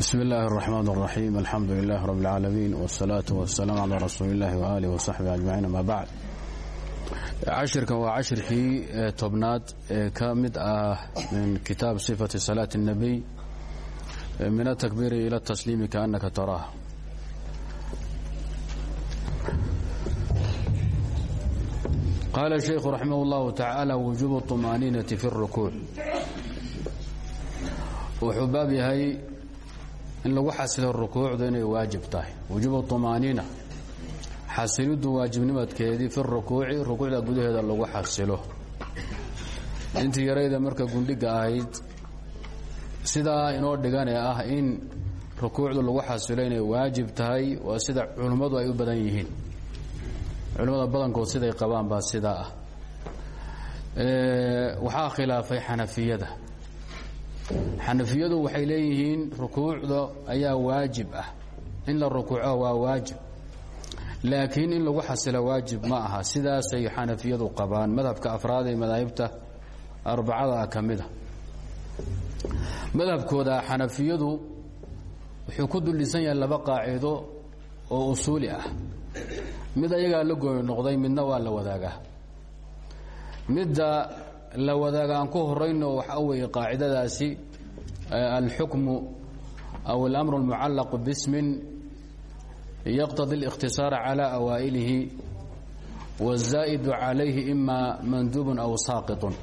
bsm اllahi الرحmn الرaxيim alxamdu لlah rb اlcaalamiin wالsalaaةu wالsalaam عalى rasuuli اllahi وalih وصaxbi aجmaciin ama bacd cashirkan waa cashirkii tobnaad ee ka mid ah min kitaab صifaةi salaaة الnabiy min atakbiiri ilى الtasliimi kaأnaka taraah qaala الشhaykhu raximah اllahu taعaalى wujuub الطmaaniinaةi fi الrukuuc wuxuu baab yahay in lagu xasilo rukuucdu inay waajib tahay. Wujuubu طumaaniina xasiliddu waajibnimadkeedii fi rukuuci rukuucda gudaheeda lagu xasilo. Intii yarayda marka gundhiga ahayd sidaa inoo dhigane ah in rukuucdu lagu xasilo inay waajib tahay waa sida culummadu ay u badan yihiin. Culimmada badankood siday qabaan baa sidaa ah. Waxaa khilaafay xanafiyada xanafiyadu waxay leeyihiin rukuucda ayaa waajib ah. In la rukuuco waa waajib. Laakiin in lagu xasilo waajib ma aha. Sidaasay xanafiyadu qabaan. Madhabka afraad ee madaahibta arbacada ah madhabkooda xanafiyadu wuxuu ku duldhisan yahay laba qaacido oo usuuli ah. Mid ayagaa la gooy noqday midna waa la wadaagaa. Midda la wadaaga aan ku horayno waxaa weeye qaacidadaasi alxukmu aw اlamru اlmucallaqu bismin yaqtadi اlikhtisaara calى awaa'ilihi wالzaa'idu calayhi ima manduubun aw saaqiطun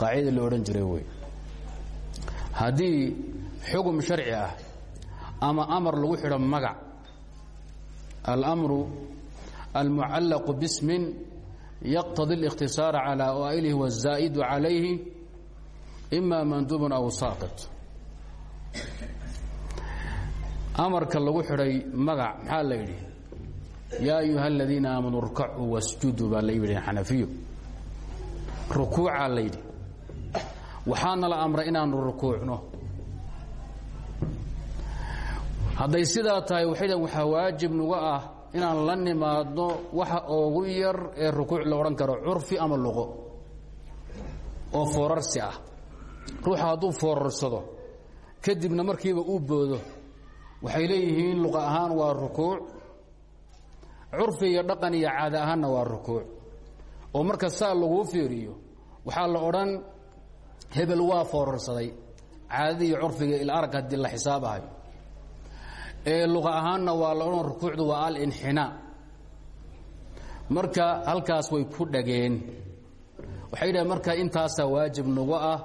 qaacidadii la odhan jiray wey haddii xukm sharci ah ama amar lagu xidho magac alamru almucallaqu bismin yqtadi الاkhtisaara calى awaa'ilihi wالzaa'idu calayhi ima manduubun aw saaqit amarka lagu xidhay magac maxaa la yidhi yaa ayuha aladiina aamanuu rkacuu wasjuduu baa la yidhi xanafiyo rukuucaa la yidhi waxaana la amray inaanu rukuucno hadday sidaa tahay waxay dhn waxaa waajib nuga ah inaan la nimaadno waxa oogu yar ee rukuuc la odhan karo curfi ama luqo oo foorarsi ah. Ruuxa hadduu foorarsado kadibna markiiba uu boodo waxay leeyihiin luqa ahaan waa rukuuc curfi iyo dhaqan iyo caada ahaanna waa rukuuc. Oo marka saa laguu fiiriyo waxaa la odhan hebel waa foorarsaday. Caadadii iyo curfiga ila arag haddii la xisaabahayo ee luqa ahaanna waa la odhan rukuucdu waa alinxinaa marka halkaas way ku dhageen waxay dhaheen marka intaasaa waajib nagu ah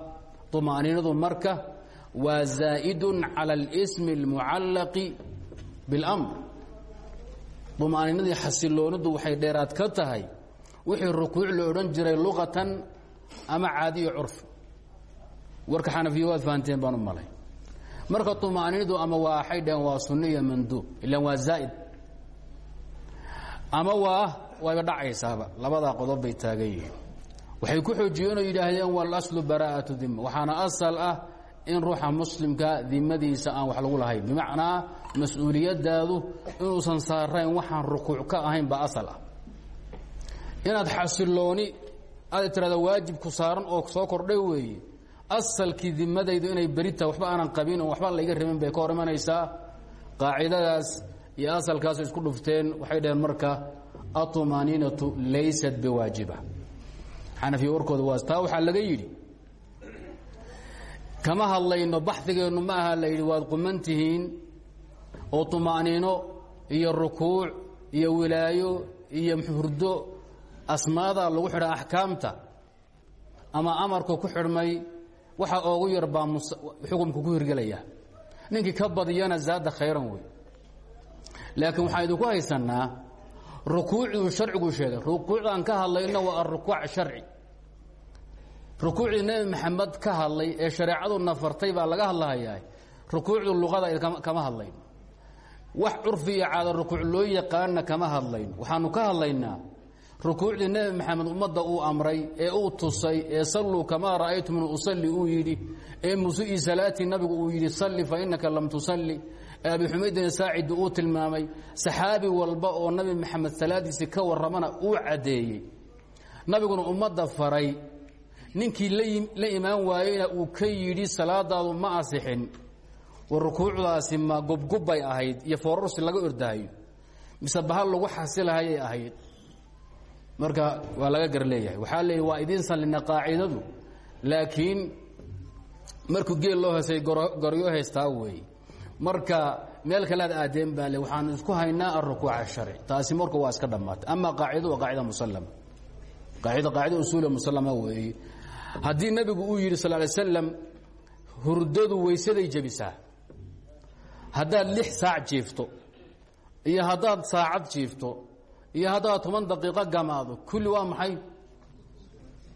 طumaaniinadu marka waa zaa'idun calى اlsmi اlmucallaqi biاlamr طumaaniinadii xasiloonadu waxay dheeraad ka tahay wixii rukuuc la odhan jiray luqatan ama caadiyo curfi warka xanafiya waad fahanteen baan u malay marka طumaaniinadu ama waxay dhaheen waa sunno iyo manduub ilan waa zaa'id. Ama waa wayba dhacaysaaba labadaa qodob bay taagan yihiin. Waxay ku xoojiyeen oo yidhaahdeen walaslu baraa'atu dima waxaana asal ah in ruuxa muslimka dimadiisa aan wax lagu lahayn. Bimacnaa mas'uuliyadaadu inuusan saarayn waxaan rukuuc ka ahayn baa asal ah. Inaad xasilooni aad tirahda waajibku saaran oo soo kordhay weeye asalkii dimadaydu inay beri tahay waxba aanan qabin oo waxba layga rabin bay ka hor imanaysaa. Qaacidadaas iyo asalkaas isku dhufteen waxay dhaheen marka aطumaaniinatu laysat biwaajiba. Xanafiya warkooda waa taa waxaa laga yidhi kama hadlayno baxigeennu ma aha la waad quman tihiin oo طumaaniino iyo rukuuc iyo wilaayo iyo hurdo asmaada lagu xidha axkaamta ama amarku ku xidhmay waxa oogu yar baa xukumka ku hirgelaya. Ninkii ka badiyana zaada khayran wey laakiin waxaan idinku haysannaa rukuucduu sharcigu sheegay. Rukuucdaan ka hadlayna waa arukuuc sharci. Rukuucdii nebi maxamed ka hadlay ee shareecadu nafartay baa laga hadlahayaa. Rukuucdu luqada kama hadlayn wax curfi iyo caada rukuuc loo yaqaana kama hadlayn waxaanu ka hadlaynaa rukuucdii nebi maxamed ummadda uu amray ee uu tusay ee salluu kamaa ra'aytumuni usalli uu yidhi ee musui salaatii nabigu uu yidhi salli fa innaka lam tusalli. Ee abi xumaydin saacidi uu tilmaamay saxaabi walba oo nabi maxamed salaadiisii ka warramana uu caddeeyey. Nabiguna ummadda faray ninkii la imaan waayeyna uu ka yidhi salaadaadu ma asixin. War rukuucdaasi ma gubgubbay ahayd iyo foorarsi laga ordahayo mise lagu xasilahayay ahayd marka waa laga gar leeyahay. Waxaa leeyahy waa idiin sallina qaacidadu laakiin markuu geel loo heesay goryo haystaa weeye marka meel kalead aadeen baa le waxaan isku haynaa alrukuuc asharci taasi marka waa iska dhammaatay. Ama qaacido waa qaacida musallama qaacida qaacida usuula musallama weeye haddii nebigu uu yidhi sal lay slam hurdadu weysaday jebisaa. Haddaad lix saac jiifto iyo haddaad saacad jiifto iyo haddaad toban daqiiqo gamaado kulli waa maxay?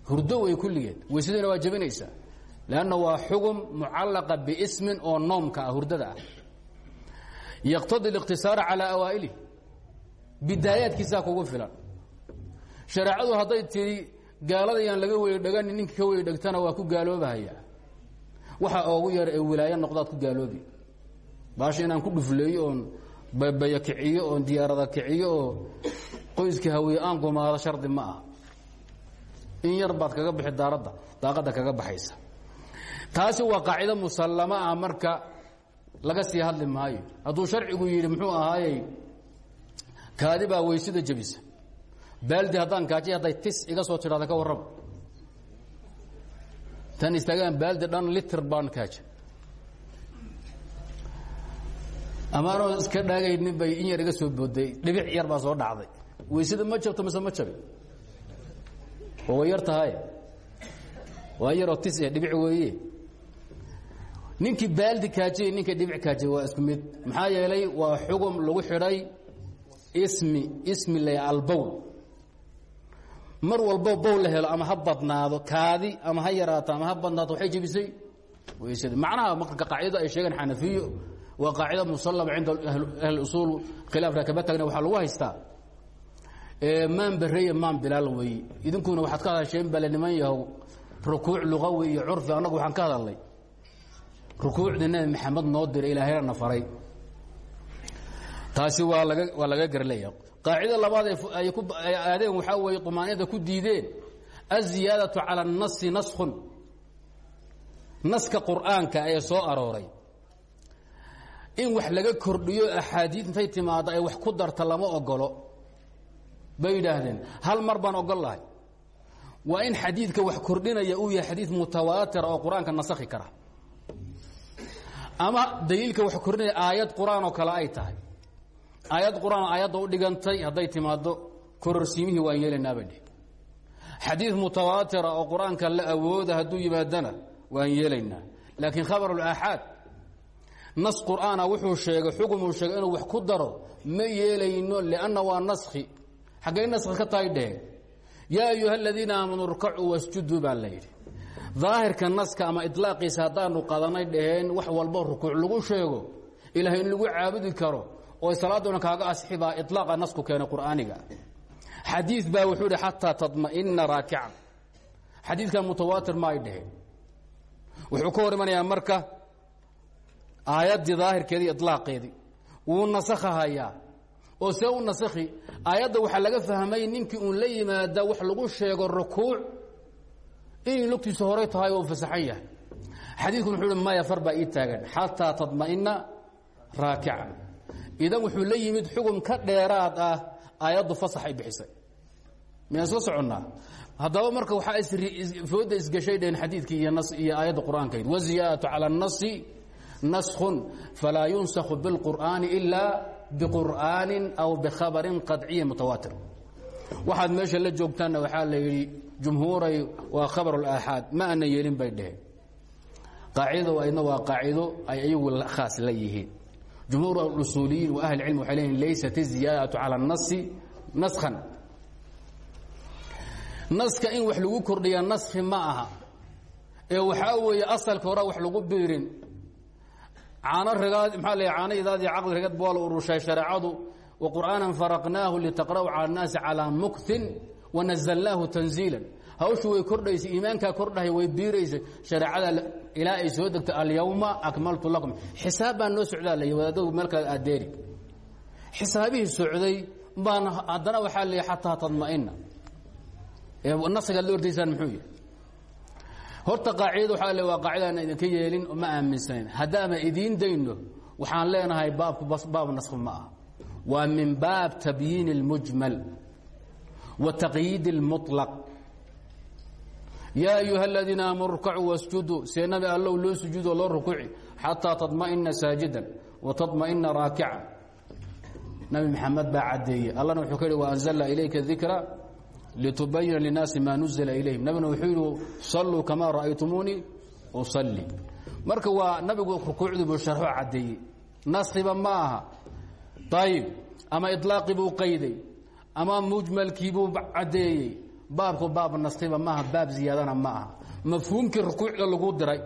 Hurdo wey kulligeed. Weysadina waa jebinaysaa lanna waa xugum mucallaqa biismin oo noomka ah hurdada ah. Yaqtadi اliqtisaara calaa awaa'ilih bidaayaadkiisaa kugu filan. Shareecadu hadday tidhi gaalada yaan laga weydhegani ninka ka weydhegtana waa ku gaaloobahaya waxa oogu yar ee wilaayo noqdaad ku gaaloobi. Baasha inaan ku dhufleeyo babaya kiciyo oon diyaarada kiciyo oo qoyskii hawiye aan gumaado shardi ma ah in yar baad kaga bixi daaradda daaqadda kaga baxaysa. Taasi waa qaacido musallama ah marka laga sii hadli maayo. Hadduu sharcigu yidhi muxuu ahaayey kaadi baa weysada jebisa. Baaldi haddaan kaaji hadday tis iga soo tidhahda ka warraba tan istaagaan baaldi dhan litr baan kaaja amaanoo iska dhaagaynin bay in yar iga soo booday dhibic yar baa soo dhacday. Weysada ma jabto mise ma jabi? Oo way yar tahay. Waa yaroo tis eh dhibic weeye. Ninkii baaldi kaajay ninka dhibic kaajay waa isku mid. Maxaa yeelay waa xugum lagu xidhay ismi ismi la albowl mar walbo bowl la helo ama ha badnaado kaadi ama ha yaraato ama ha badnaato waxay jebisay weysada macnaha marka qaacidada ay sheegeen xanafiyo waa qaacida musalaba cinda ahli usuul khilaaf raakabatagna waxaa lagu haystaa. Maan bareye maan bilaal weeye idinkuna waxaad ka hadasheen bale yahow rukuuc luqawi iyo curfi annagu waxaan ka hadalnay. Rukuucda nebi maxamed noo diray ilaahayna na faray. Taasi waa laga waa laga garleeya qaacida labaad ay ku aadeen waxaa weeye qumaaninada ku diideen aziyaadatu cala annasi naskun naska qur'aanka ee soo arooray in wax laga kordhiyo axaadiid intay timaado ay wax ku darta lama ogolo bay yidhaahdeen hal mar baan ogol lahay. Waa in xadiidka wax kordhinaya uu yahay xadiid mutawaatir oo qur'aanka nasakhi kara. Ama daliilka wax kordhinaya aayad qur'aan oo kale ay tahay. Aayad qur'aan aayadda u dhigantay hadday timaado kororsiimihii waan yeelaynaa bay dhih xadiid mutawaatira oo qur'aanka la awooda hadduu yimaadana waan yeelaynaa laakiin khabarulaaxaad nas qur'aana wuxuu sheegay xukumuu sheegay inuu wax ku daro ma yeelayno lianna waa naskhi. Xaggay naskhi ka tahay dheheen yaa ayuha aladiina aamanuu rkacuu wasjuduu baa la yidhi. Daahirka naska ama ilaaqiisa haddaanu qadanay dhaheen wax walbo rukuuc lagu sheego ilahay in lagu caabudi karo oo salaaduna kaaga asixi baa ilaaqa nasku keenay qur'aaniga. Xadiid baa wuxuu ihi xataa tadma'ina raakican. Xadiidkan mutawaatir ma ay dhaheen wuxuu ka aayaddii daahirkeedii ilaaqeedii wuu nasakhahayaa. Oo see u nasakhi aayadda laga fahmay ninkii uun la yimaada wax lagu sheego rukuuc inay lugtiisu horay tahay oo fasaxan yahay. Xadiidku wuxuu hi maya ii taagan xataa tadma'ina raakican. Idan wuxuu la yimid xugum ka dheeraad ah aayaddu fasax ay bixisay. Miyaan soo soconnaa? Haddaba marka waxaa isfooda isgashay dheheen xadiidkii iyo nas iyo aayadda qur'aankayd waziyaadatu cala الnasi naskun falaa yunsakhu biاlqur'aani ilaa biqur'aanin aw bikhabarin qadciya mutawaatir waxaad meesha la joogtaanna waxaa la yidhi jumhuuray waa khabar اlaaxaad ma ana yeelin bay dheheen qaacidada aydna waa qaacido ay ayagu khaas la yihiin jumhuur usuuliyiin wa ahli cilm waxay leeyihin laysat iziyaadatu cala الnasi naskhan naska in wax lagu kordhiya naskhi ma aha ee waxaa weeye asalka hore wax lagu biirin caano ragaad maxaa la caano idaadii caqli ragad baa la urushay shareecadu. Wa qur'aanan faraqnaahu litaqra'u cala الnaasi calaa muktin wanazalnaahu tanziila hawshu way kordhaysay iimaankaa kordhahay way biiraysay shareecada ilaa ay soo degto alyawma akmaltu lakum. Xisaab noo socdaa lay wadaadadu meel kale adeeri xisaabihii socday baan haddana waxaa leeyahy xataa tadma'ina nasigaad la ordaysaan muxuu yihi horta qaacidada waxaa le waa qaacidaan idinka yeelin ma aaminsanayn haddaama idiin dayno waxaan leenahay baabku baab naskh ma ah waa min baab tabyiin اlmujmal wa taqyiid اlmuطlaq yaa ayuha aladiina aamanu rkacuu wasjuduu see nabi allow loo sujuudoo loo rukuci xataa taطma'ina saajidan wa taطma'ina raakica nabi maxamed baa caddeeyey allana wuxuu ka yidhi waanzalna ilayka dikra litubayina linaasi maa nuzila ilayhim. Nabiguna wuxuu yidhi salluu kamaa usalli. Marka waa nabigu rukuucdii buu sharxo caddeeyey. Naskiba ma aha. Ama ilaaqii buu qayday. Ama mujmalkii buu caddeeyey. Baabku baab naskiba maaha baab ziyaadana ma aha. Rukuucda lagu diray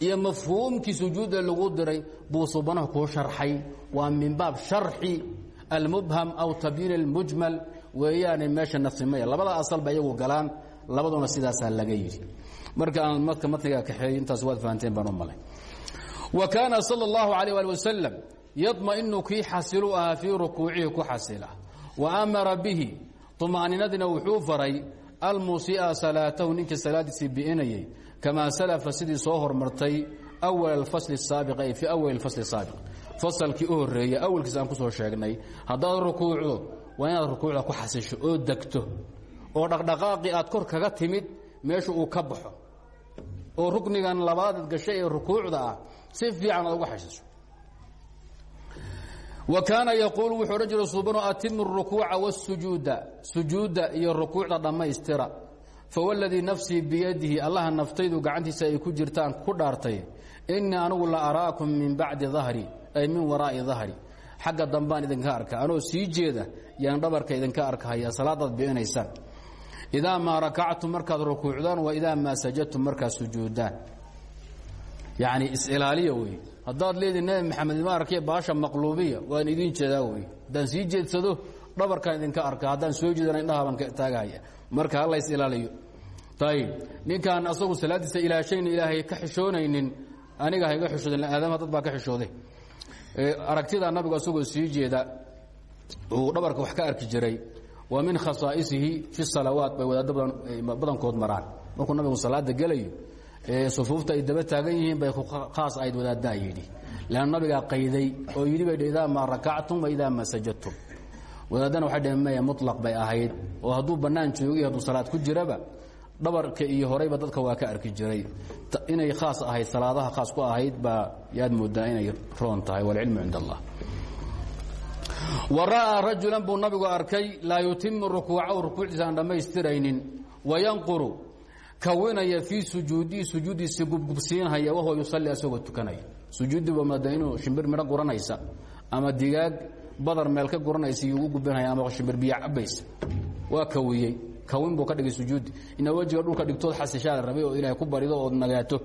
iyo mafhuumkii sujuudda lagu diray buu subanahu kuu sharxay. Waa min baab sharxi almubham aw tabyiin اlmujmal weeyaane meesha nasimaya labada asal ba iyagu galaan labaduna sidaasaa laga yidhi. Marka aan madka matniga kaxeey intaas waad fahanteen baan u malay. Wa kaana sala allahu calayh ali wasalam yadma'inu kii xasilu ahaa fii ku xasila. Wa amara bihi tuma'ninadiina wuxuu faray almuusi'a salaatahu ninkii salaadiisii bi'inayay kamaa salafa sidii soo hormartay awal fasli saabiq ay fii awali fasli saabiq fasalkii u horreeyey awalkiis aan ku soo sheegnay haddaad rukuucdo waa inaad ku xasisho oo degto oo dhaqdhaqaaqii aad kor kaga timid meeshu uu ka baxo. Oo ruknigan labaadad gashay ee rukuucda ah si fiican aad uga xasisho wa kaana yaquulu wuxuu odhan jira suubano atimu rukuuca wasujuuda sujuudda iyo rukuucda dhammaystira. Fawaladii nafsii biyadihi allaha naftaydu gacantiisa ay ku jirtaan ku dhaartay innii anigu la araakum min bacdi dahri ay min waraa'i dahri xagga dambaan idinka arka. Anoo sii jeeda yaan dhabarka idinka arkahaya salaadaad bi'inaysaan idaa maa rakactum markaad rukuucdaan wa idaa maa sajadtum markaad sujuudaan. Yacni is-ilaaliya wey haddaad maxamed ima arkay baasha maqluubiya waan idiin jeedaa wey haddaan sii jeedsado dhabarkaan idinka arka. Haddaan soo jeedana indhahaabaan taagahaya. Marka hala is ilaaliyo. Ninkaan asagu salaadiisa ilaashayna ilaahay ka xishoonaynin aniga hayga xishooden aadama dad baa ka xishooday aragtida nabigu asagoo sii jeeda uu dhabarka wax ka arki jiray wa min khasaa'isihi fi salawaat bay wadaadda badankood maraan. Markuu nabigu salaada gelayo sufuufta ay daba taagan yihiin bay khaas ahayd wadaaddaa yidhi. Leanna nabigaa qayday oo yidhi bay idaa maa rakactum wa idaa maa sajadtum. Wadaaddana waxay dhaheen maya mutlaq bay ahayd. Oo hadduu bannaan joogay hadduu salaad ku jiraba dhabarka iyo horeyba dadka waa ka arki jiray. Inay khaas ahayd salaadaha khaas ku ahayd baa yaad moodaa inay roon tahay wاlcilmu cind اllah wa ra'aa rajulan buu nabigu arkay laa yutimu rukuucahu rukuucdiisa aan dhammaystiraynin wayanquru kawinaya fii sujuudihi sujuuddiisi gubgubsiinhaya wahuwa yusalli asagoo tukanaya. Sujuuddii ba maada inuu shimbir midho guranaysa ama digaag badar meel ka guranaysa iyo ugu gubinhaya ama shimbir biyo cabaysa waa kawiyey kawin buu ka dhigay sujuudi ina wejiga dhulka dhigtood xasishaada rabay oo ilaahay ku barido ood nagaato.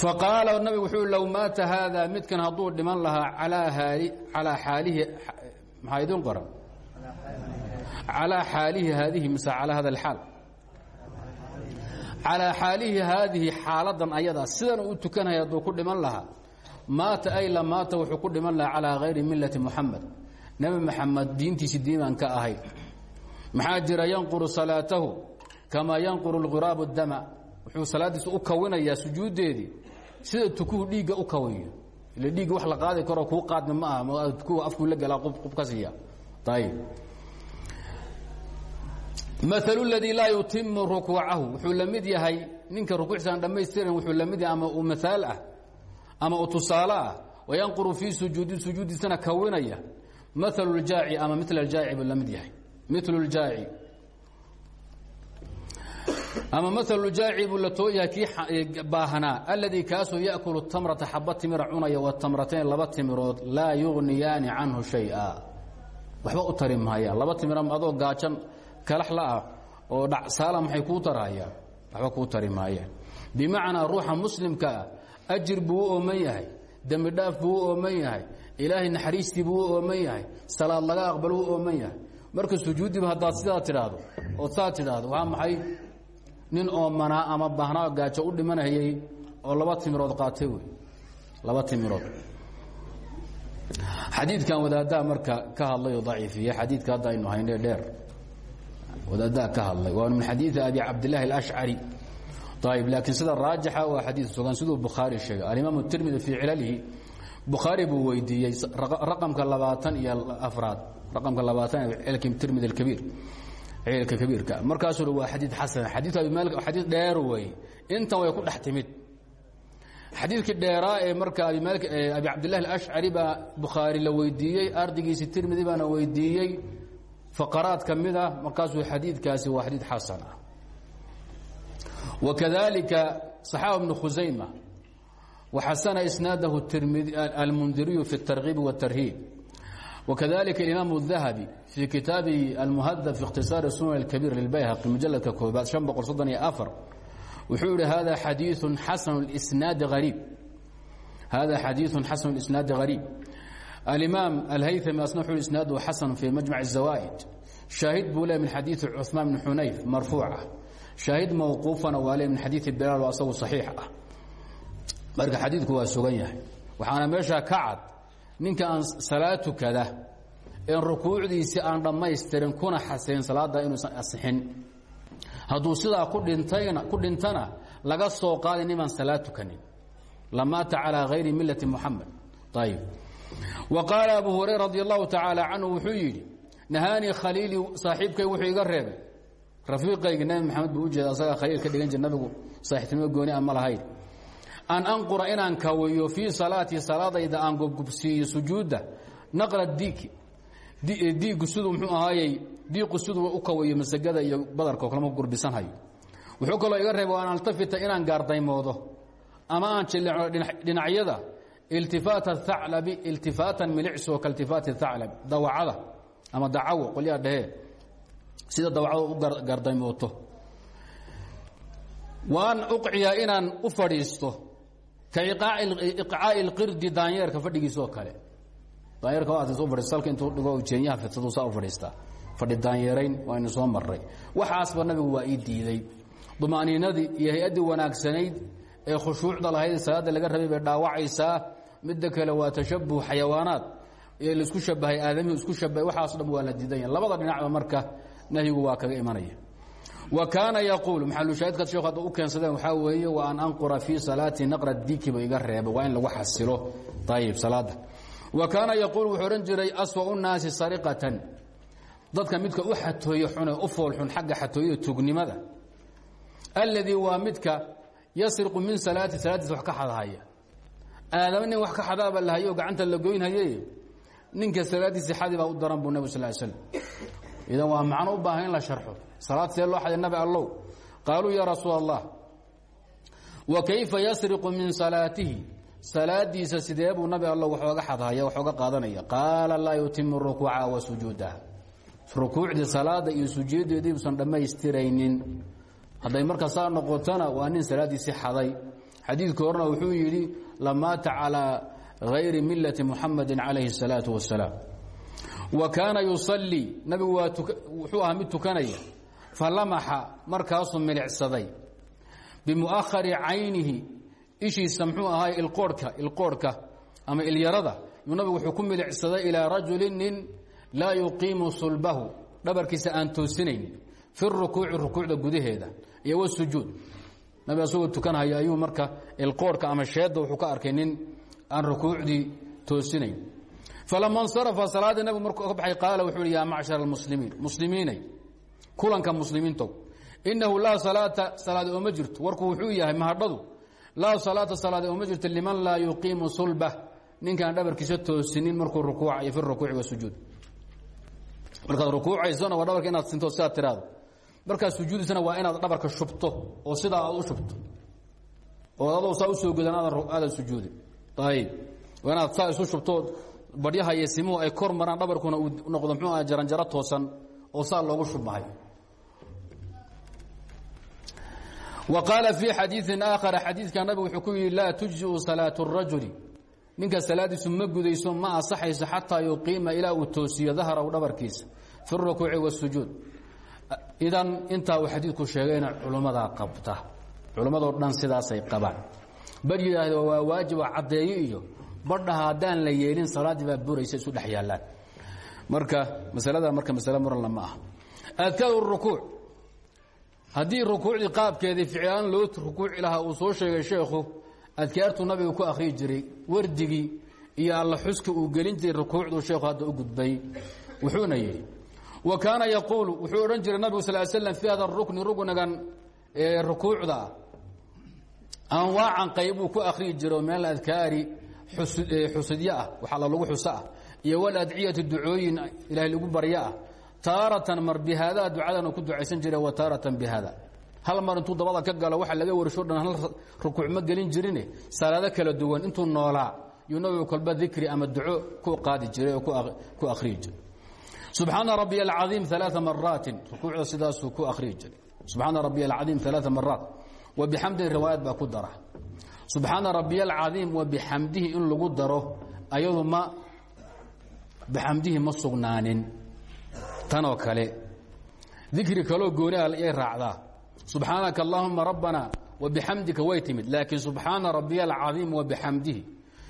Faqaala nabigu wuxuu low maata haada midkan hadduu dhiman lahaa alaa xaalihi maxaa idin qoran? Calaa xaalihi haadihi mise calaa hada alxaal? Calaa xaalihi haadihi xaaladan ayadaa sidan uu tukanaya hadduu ku dhiman lahaa maata ay la maata wuxuu ku dhiman lahaa calaa hayri millati muxamed nebi maxamed diintiisi diimaan ka ahayd maxaa jira yanquru salaatahu kamaa yanquru lghiraabu dama wuxuu salaadiisa u kawinayaa sujuuddeedii sida tukuhu dhiigga u kawiyo ile dhiigga wax la qaadi karo kuu qaadmi ma aha tukuhu afkuu la gelaa qub ka siiya. Ayib maalu ladii laa yutimu rukuucahu wuxuu la yahay ninka rukuucsan dhammaystiran wuxuu la ama uu maaal ah ama uu tusaale ah wayanquru fii sujuudi sujuuddiisana kawinaya. Maalu ljaaci ama mil ljaaci buu la yahay mil ljaaci ama malu jaaci buu la tooyahay kii baahanaa aladii kaasoo yakulu tamrata xaba timira cunaya watamratayn laba timirood laa yugniyaani canhu shaya. Waxba u tari mahaya laba timira adoo gaajan kalaxlaah oo dhacsaala maxay kuu tarhayaan waxba kuu tari maayaan bimacnaa ruuxa muslimkaa ajir buu u ooman yahay dembi dhaaf buu u ooman yahay ilaahay naxariistii buu u ooman yahay salaad laga aqbal u ooman yahay marka sujuuddiiba haddaad sidaa tidhaahdo ood saa tidhaahdo waa maxay? Nin oomanaa ama baahnaa gaajo u dhimanayay oo laba timirood qaatay wey. Laba timirood. Xadiidkan wadaaddaa marka ka hadlay oo daciifiyey. Xadiidka hadda aynu hayne dheer. Wadaaddaa ka hadlay. Waa min xadiidi abi cabdillaahi alashcari ayb laakiin sida raajixa waa xadiid sugan. Siduu bukhaari sheegay. Alimaam tirmidi fii cilalihi. Bukhaari buu weydiiyey raqamka labaatan iyo afraad raqamka labaatan cilkim tirmidi abiir ciilka kabiirka. Markaasuu waa xadiid xasan. Xadiidku abi maalik xadiid dheer wey intan way ku dhex timid. Xadiidkii dheeraa ee marka abi maalik abi cabdillahi alashcari baa bukhaari la weydiiyey ardigiisii tirmidi baana weydiiyey. Faqaraad ka mid ah markaasuu xadiidkaasi waa xadiid xasan ah. Wakadalika saxaaba bnu khusayma waxasana isnaadahu almundiriyu fi اtarkiibi wاtarhiib وkذلika الإmام الذhبي في kitaaب المhdب في اkhتصاaر السنن الكبير للbyhقي mجلدka koobaad شaن بqل sddن iyo aفر wuxuu yihi hada xadيiث xasن الإسناaد غريب hada xadيiث xasن الإسناaد غريب الإmام الhyثمي asna وu isناaده xasن في مجمع الزawائد شhaahid buu le min xadيiثi cثمان بن xunayf marفوuعة shaahid mawquufana waa le min xadiidi bilaal oo asagu saxiix ah marka xadiidku waa sugan yahay waxaana meeshaa ka cad ninka aan salaad tukada een rukuucdiisii aan dhammaystirin kuna xasilin salaadda inuusan asixin. Hadduu sidaa ku dhintayna ku dhintana laga soo qaaday nimaan salaad tukanin lamaata calaa hayri millati muxamed ayib wa qaala abu hurayra radi allahu tacaala canhu wuxuu yidhi nahaanii wuxuu iga reebay. Rafiiqayga nabi maxamed buu ujeeda asagaa khaliil ka dhigan jir nabigu gooni a ma lahayn an anqura inaan kawiyo fii salaatii salaadayda aan gubgubsiiyo sujuudda naqla diiki diigu siduu mxuu ahaayey diiqu siduu u kawiyo masagada iyo badarka o kalema gurbisanhayo. Wuxuu kaloo iga reeba an altafita inaan gaardaymoodo ama aan jilleeco dhinacyada iltifaata aclabi iltifaatan milicsoo kailtifaati aclab dawacada ama dacawo qolyaa dhahee sida dawacdo u gardaymooto wa uqciya inaan u fadhiisto ka iqcaa'i اlqirdi daanyeerka fadhigiisoo kale. Daanyeerka aas u fadhiis salka intuu dhigo jeenyaha fidsadu saa u fadhiistaa fadhi daanyeerayn waaynu soo marray. Waxaasba nabigu waa ii diiday. Dumaaniinadii iyo hay'addii wanaagsanayd ee khushuucda lahayd salaadda laga rabay bay dhaawacaysaa. Midda kale waa tashabuh xayawaanaad. Ee la isku shabahay aadamihu isku shabahay waxaaso dhan waa la diidanya labada dhinacba marka nahyigu waa kaga imanaya wa kaana yaquul maxalushaahidkaad sheekhu hadda u keensadeen waxaa weeye wa an anqura fii salaati naqra dikiba iga reeba waa in lagu xasilo. Ayib salaadda wa kaana yaquul wuxuu jiray aswau nnaasi sariqatan. Dadka midka u xatooye xune u foolxun xagga xatooyada tugnimada. Alladii waa midka yasriqu min salaati salaadiisa wax ka xadhaya wax ka xadaaba lahayo gacanta la goynhaye ninka salaadiisi xadi baa u daran buu nabig sal slam idan waa macno u baahan in la sharxo salaad see loo xaday nabi allow qaaluu ya rasuul allah wa kayfa yasriqu min salaatihi salaadiisa sidee buu nabi allow waxooga xadhaya waxooga qaadanaya qaala laa yutimu rukuuca wa sujuudaha rukuucdii salaada iyo sujuudeedii usan dhammaystiraynin hadday marka saa noqotona waa nin salaadiisii xaday xadiidka horena wuxuu yidhi lamaata calىa hayri milati muxamadi calayhi الsalaaةu wasalaam wa kaana yusalii nabigu wuxuu ahaa mid tukanaya falamaxa markaasuu milicsaday. Bimu'ahari caynihi ishiisa muxuu ahaay ilqoorhka ilqoorhka ama ilyarada nabigu wuxuu ku milicsaday ilaa rajuli nin laa yuqiimu sulbahu dhabarkiisa aan toosinayn fi rukuuci rukuucda gudaheeda iyo wasujuud nabi asagoo tukanhaya ayuu marka ilqoorhka ama sheedda wuxuu ka arkay aan rukuucdii toosinayn falama insarafa salaaddii nabigu markuu ka baxay qaala wuxuu hi yaa macshar almuslimiin muslimiinay kulanka muslimiintow innahu laa salaata salaada ooma jirto. Warku wuxuu yahay mahadhadu laa salaata salaada ooma jirto liman laa yuqiimu sulbah ninkaan dhabarkiisa toosinin markuu rukuucayo fi rukuuci wasujuud markaad rukuucaysona waa dhabarka inaad sinto sidaad tiraado markaad sujuudaysana waa inaad dhabarka shubto oo sidaa aad u shubto. Oo adoo saa u soo godan aadan sujuudin. Ayib waa inaad saa isu shubto badyaha iyo simuhu ay kor maraan dhabarkuna uu noqdo mxuu aha jaranjaro toosan oo saa loogu shubmahay wa qaala fii xadiiin aakhara xadiidka nabigu wuxuu ku yidhi laa tujziu salaatu الrajuli ninka salaadiisu ma gudayso ma asaxayso xataa yuqiima ilaa uu toosiyo dahrahu dhabarkiisa fi اrukuuci wالsujuud idan intaa uu xadiidku sheegayna culummadaa qabta culummadoo dhan sidaasay qabaan bal yidhaahdo waa waajiba caddeeyo iyo badhaha haddaan la yeelin salaaddii baa buraysa isu dhex yaallaan. Marka masalada marka masale muranla ma aha. Adkaaru rukuuc. Haddii rukuucdii qaabkeedii ficlaan loo rukuuci lahaa uu soo sheegay sheekhu adkaartuu nabiga ku akhriyi jiray wardigii iyo alla xuska uu gelin jiray rukuucduu sheekhu hadda u gudbay wuxuuna yidhi wa kaana yaquulu wuxuu odhan jiray nabigu sal slam fii hada rukni rugnigan rukuucda anwaacan qaybuu ku akhriyi jiray oo min aladkaari xusidyo ah waxaa lagu xuso ah. Iyo waladciyati ducooyin ilahay lagu baryo ah. Taaratan mar bihaada ducadan ku ducaysan jiray wa taaratan bihaada hal mar intuu dabada ka galo waxa laga warisho dhan hal rukuuc ma gelin jirine. Salaado kala duwan intuu noolaa yuu nabigu kolba dikri ama duco ku qaadi jiray oo ku akhriyi jiray. Subxaana rabbiy alcaiim alaa maraatin rukuucda sidaasuu ku akhriyi jiray. Subxaana rabbiy alcaiim alaa maraat wa bixamdihi riwaayad baa ku dara subxaana rabbiy alcaiim wa bixamdihi in lagu daro ayadu ma bixamdihi ma sugnaanin. Tanoo kale dikri kaloo gooni ayay raacdaa. Subxaanaka rabbana wabixamdika way timid laakiin subxaana rabbiya alcaiim wabixamdihi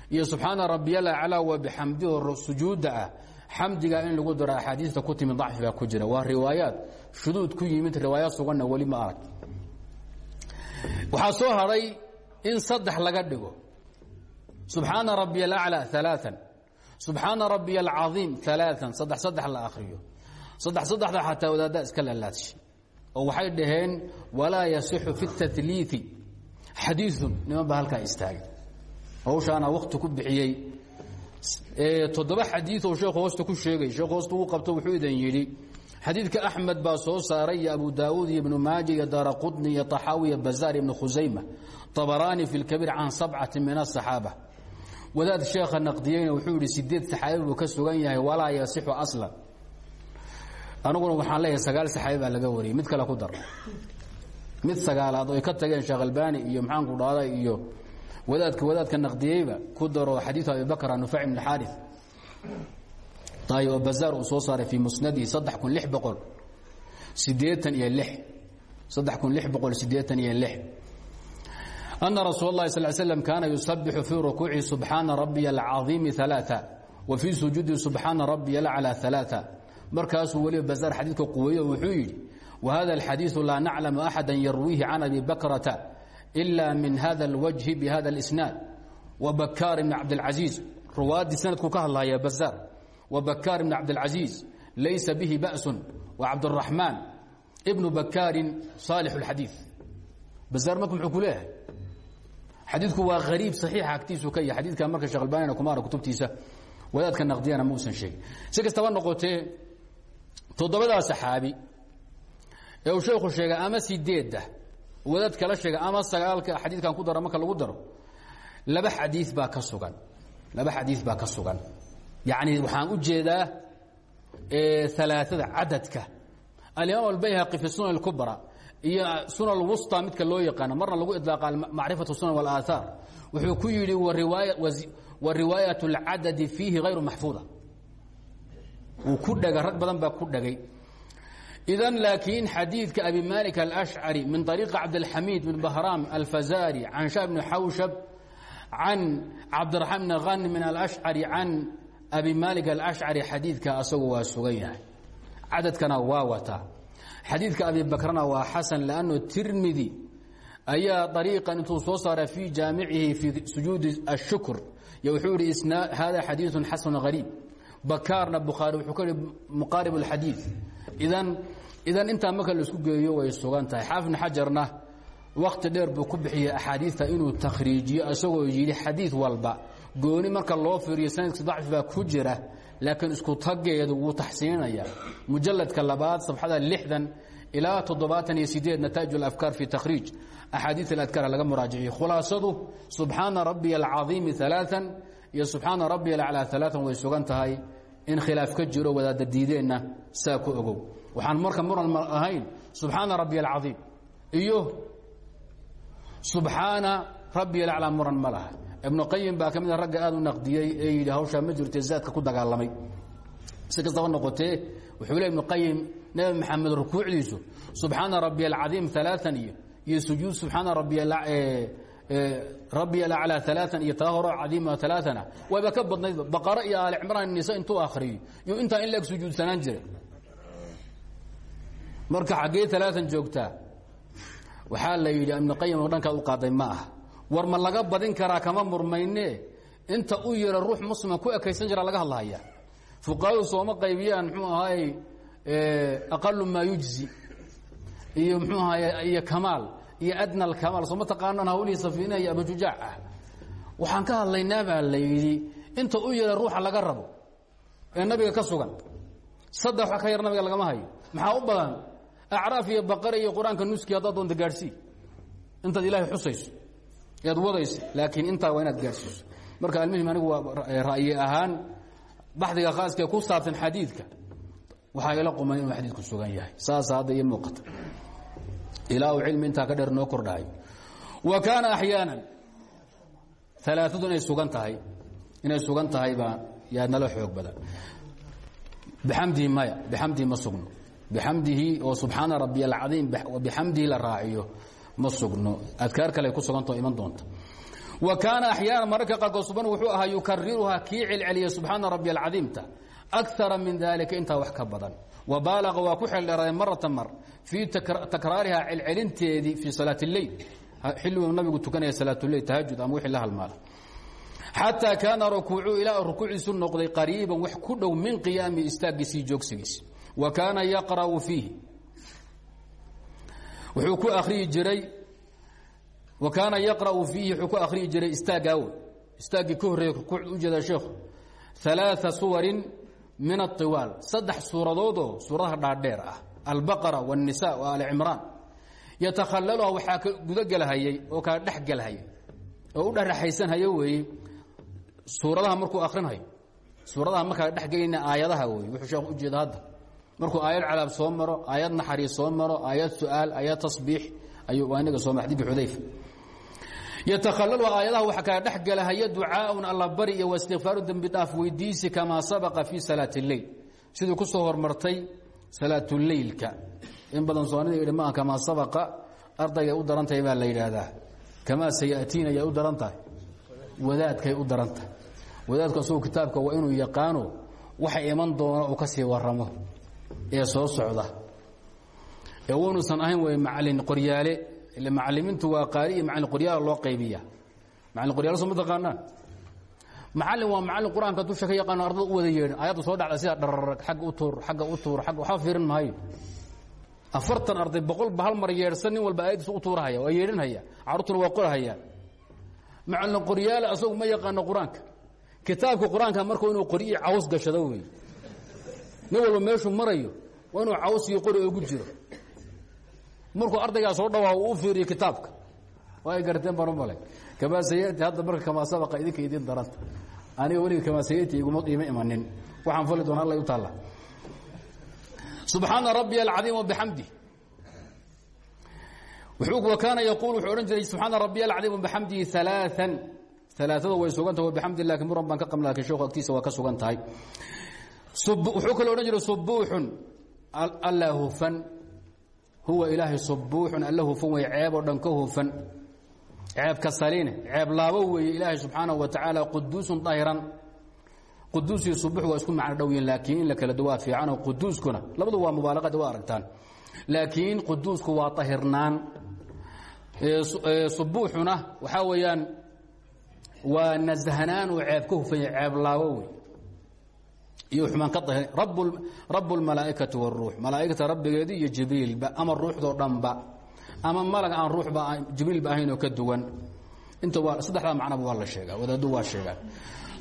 iyo subxaana rabbiya alaclaa wabixamdihi sujuudda ah in lagu daro axaadiista ku timid dacfi baa ku jira. Waa riwaayaad shuduud ku yimid riwaayaad suganna weli ma arag. Waxaa soo hadhay in saddex laga dhigo. Subxaana rabbiya alaclaa alaaan subxaana rabbiya alcaiim alaaan saddex saddex la akhriyo. Saddex saddexda xataa wadaaddaa iska lalaadshi oo waxay dhaheen walaa yasixu fi tatliii xadiiun niman baa halkaa istaagay. Hawshaana wakti ku bixiyey. Toddoba xadiioo sheekhu hoosta ku sheegay. Sheekhu hoosta uu qabto wuxuu idan yidhi xadiidka axmed baa soo saaray iyo abu daawuud iyo ibnu maaja iyo daara qudni iyo taxaawi iyo bazaar ibnu khusayma abaraani fi lkabiir can sabcati min asaxaaba wadaad sheekha naqdiyeyna wuxuu yidhi sideed saxaabi buu ka sugan yahay walaa yasixu aslan. Aniguna waxaan leeyahay sagaal saxaabi baa laga wariyey mid kale ku dar. Mid sagaalaad oo ay ka tageen sheekh albani iyo maxaanku dhaaday iyo wadaadka wadaadka naqdiyeyba ku daroo xadiidu abibakr anufac ibn xaari oo bazaar uu soo saaray fii musnadihi saddex kun lix boqol sideetan iyo lix saddex kun lix boqol sideetan iyo lix أن رsuuل الlahi صل sلم kaana يusabixu fii rukuucihi subxaana rabbiya الcaظiimi ثaلاثa wa fii sujuudihi subxaana rabbiya laclى ثaلاثa markaasuu weliba bazaar xadiidka quweeyo wuxuu yidhi wahada الxadiiثu laa naclamu أxada yarwiihi can abi bakrata إila min hada الwجهi bhada الإsnaad وbakaar bn cabdالcaزiiز ruwaaddii sanadku ka hadlaya bazaar وbakaar bn cabdالcaزiiز laysa bihi baأس وcabdالرaحmaan bnu bakaarin صaalix الxadiiث bazaar marka muxuu ku leeyahay xadiidku waa hariib saxiixa agtiisu ka yahay xadiidka marka sheekh albanina kuma ara kutubtiisa wadaadka naqdiyana ma uusan sheegin si kastaba noqotee toddobadaa saxaabi ee uu sheekhu sheegay ama sideedda wadaad kala sheegay ama sagaalka xadiidkan ku daro marka lagu daro laba xadii baa ka sugan laba xadiid baa ka sugan yacni waxaan u jeedaa alaaada cadadka alimaam albayhaqi fi sunan اlkubra iyo sunan wusta midka loo yaqaano marna lagu iطlaaqa macrifatu sunan wاlaahaar wuxuu ku yidhi wa riwaayaة اlcadadi fiihi hayru maxfuuda wuu ku dhega rag badan baa ku dhegay idan laakiin xadiidka abi malik alأshcari min طariiqi cabdاlxamiid bn bahraam alfazari can sha bni xawshab can cabdiraxmaan bn hani min alأshcari can abi maalik alcashcari xadiidka asagu waa sugan yahay. Cadadkana waa wataa xadiidka abi bakrana waa xasan lannu tirmidi ayaa ariiqan intuu soo saara fii jaamicihi fii sujuudi ashukur wuxuu yidhi hada xadiiu xasanu hariib bakaarna bukhaari wuxuu ka ihi muqaarib اlxadiid idan idan intaa marka la isku geeyo way sugan tahay. Xaafid bn xajarna wakti dheer buu ku bixiyay axaadiista inuu takhriijiyo isagoo yidhi xadiid walba gooni marka loo fiiriyo sanadka dacfi baa ku jira laakiin isku tageedu wuu taxsiinaya mujaladka labaad safxada lixdan ilaa toddobaatan iyo sideed nataa'ij fi takhriij. Axaadiid aladkaar laga muraajiciyo khulaasadu subxaana rabbiya alcadiimi alaaan iyo subxaana rabbiya alaclaa alaaan way sugan in khilaaf ka jiro wadaadda diideenna saa ku ogow. Waxaan marka muran ahayn subxaana rabbiya alcaiim iyo subxaana rabbiya alaclaa muran ma ibnu qayim baa ka mid ragga aad u naqdiyey ee yidhi hawshaa ma jirte zaadka ku dagaalamay. Si kastaba noqotee wuxuu le ibnu qayim nebi maxamed rukuucdiisu subxaana rabbiya alcadiim alaaan iyo sujuud subxaana rabbiya alaclaa alaaan iyo taa horo cadiima alaaana wayba ka badnayd baqara iyo aali cimraan nisa intuu akhriyo. Iyo intaa in laeg sujuudsanaan jiray. Marka xaggee alaaan joogtaa waxaa la yidhi ibnuqayim oo dhankaad u qaaday ma ah war ma laga badin karaa kama murmayne? Inta u yeero ruux muslima ku ekaysan jira laga hadlahaya fuqahadu sooma qaybiyaan mxuu ahaay aqalu maa yujzi. Iyo mxuu ahaay iyo kamaal iyo adna alkamaal sooma taqaanaan hawlihii safiinaha iyo abujujaac ah? Waxaan ka hadlaynaa baa la inta u yeera ruuxa laga rabo ee nabiga ka sugan saddex ka yar nabiga lagama hayo. Maxaa u badan? Acraaf iyo baqare iyo qur'aanka nuski haddaad doonta ilaahay xusayso ead wadayso laakiin intaa waa inaad gaadhsiiso marka almuhim anigu waa ra'yi ahaan baxdiga khaaskee ku saabsan xadiidka waxaa ila quman inuu xadiidku sugan yahay. Saasa hadda iyo muuqata. Ilaa uu cilmi intaa ka dheer noo kordhahay wa kaana axyaanan alaaadu inay sugan tahay. Inay sugan tahay baa yaa nala xoog badan. Bixamdihi maya bixamdihi ma sugno. Bixamdihi oo subxaana rabiy alcadiim bixamdihi la raaciyo ma sugno. Adkaar kale ku sugantao iman doonta. Wa kaana axyaana mararka qaarkood suban wuxuu ahaa yukariruhaa kii celceliya subxaana rabi alcadiimta akara min dalika intaa wax ka badan. Wa baalaqa waa ku xeeldheeraaday marata mar fii takraarihaa celcelinteedii fii salaat اleyl xilliguu nabigu tukanaya salaatuleyl tahajud ama wixii la halmaala. Xataa kaana rukuucu ilaa rukuuciisu noqday qariiban wax ku dhow min qiyaami istaaggiisii joogsigiisi wa kaana yaqra'u fiihi wuxuu ku akhriyi jiray wa kaana yaqra'u fiihi wuxuu ku akhriyi jiray istaagaawe istaaggii ka horreeyey rukuuc ujeeda sheekhu ثaلaaثa suwarin min الطiwaal saddex suuradoodoo suuradaha dhaadheer ah albaqara والnisa و alcimraan yatakhallaluha waxaa ka gudagelhayay oo kala dhex gelhayay oo u dharaxaysanhayo weeye suuradaha markuu akrinhayo suuradaha markaa dhexgelayna aayadaha wey wuxuu sheekhu ujeeda hadda markuu aayad cadaab soo maro aayad naxariis soo maro aayad su'aal aayad tasbiix ayuu waa inaga soo mara xadidka xudayfa yatakhallaluha aayadaha waxaa kala dhex gelahaya ducaaun allabari iyo waistikfaaru dembi dhaaf weydiisi kamaa sabaqa fii salaati اleyl siduu ku soo hormartay salaatuleylka in badan yidhi maaha kamaa sabaqa? Ardaygay u daran tahay baa la yidhaahdaa. Kamaa sayatiina yay u daran tahay wadaadkay u daran tahay wadaadku asagu kitaabka waa inuu yaqaano waxa iman doona uu ka sii waramo ee soo socda. Ee waynuusan ahayn way macalin qoryaale ile macalimiintu waa qaari iyo macalin qoryaala loo qaybiya macalin qoryaale soo ma taqaanaan? Macallin waa macallin qur'aanka dusha ka yaqaano ardada u wada yeedhin ayadda soo dhacda sida dhararag xagga u tuur xagga u tuur agga waxba fiirin maayo afartan arday boqolba hal mar yeedhsan nin walba aayadiisa u tuurahaya waa yeedhinhaya carruurtuna waa qorahaya macallin qoryaale asagu ma yaqaano qur'aanka. Kitaabka qur'aanka marka inuu qoriyo caws gashado wey nin walba meeshuu marayo waa inuu caws iyo qori ogu jiro. Markuu ardaygaa soo dhawaa uu fiiriyo kitaabka. Waa garteen baan u malay. Kamaa sayati hadda marka kamaa sabaqa idinka idin daranta aniga weliga kamaa sayati iguma iima imanin. Waxaan fali doona alla u taalla. Subxaana rabbiya alcadiim wabixamdi wakaana yaquul wuxuu odhan jiray subxaana rabbiya alcadiim wabixamdihi alaaan alaaada way sugan tahay wabixamdi laakiin muran baan ka qabna laakiin sheekhu agtiisa waa ka sugan tahay wuxuu kaloo odhan jiray subuuxun alla hufan. Huwa ilaahay subuuxun alla hufan way ceeb oo dhan ka hufan. Ceebka saliine. Ceeb laabo weeye ilaahay subxaanahu wa tacaala quduusun dahiran quduus iyo subuux waa isku macno dhow yihiin laakiin in la kala duwaa fiicanoo quduuskuna labadu waa mubaalaqada waa aragtaan. Laakiin quduusku waa tahirnaan subuuxuna waxaa weeyaan waa nasahnaan uu ceeb ka hufan yahay ceeb laabo wey iyo xumaan ka dahir rabu اlmalaa'ikati wاruux malaa'igta rabbigeedi iyo jibriilba ama ruuxdoo dhanba ama malag aan ruuxba jibriilba ahayn oo ka duwan. Inta waa saddexdaa macnaba waa la sheegaa wadaaddu waa sheegaan.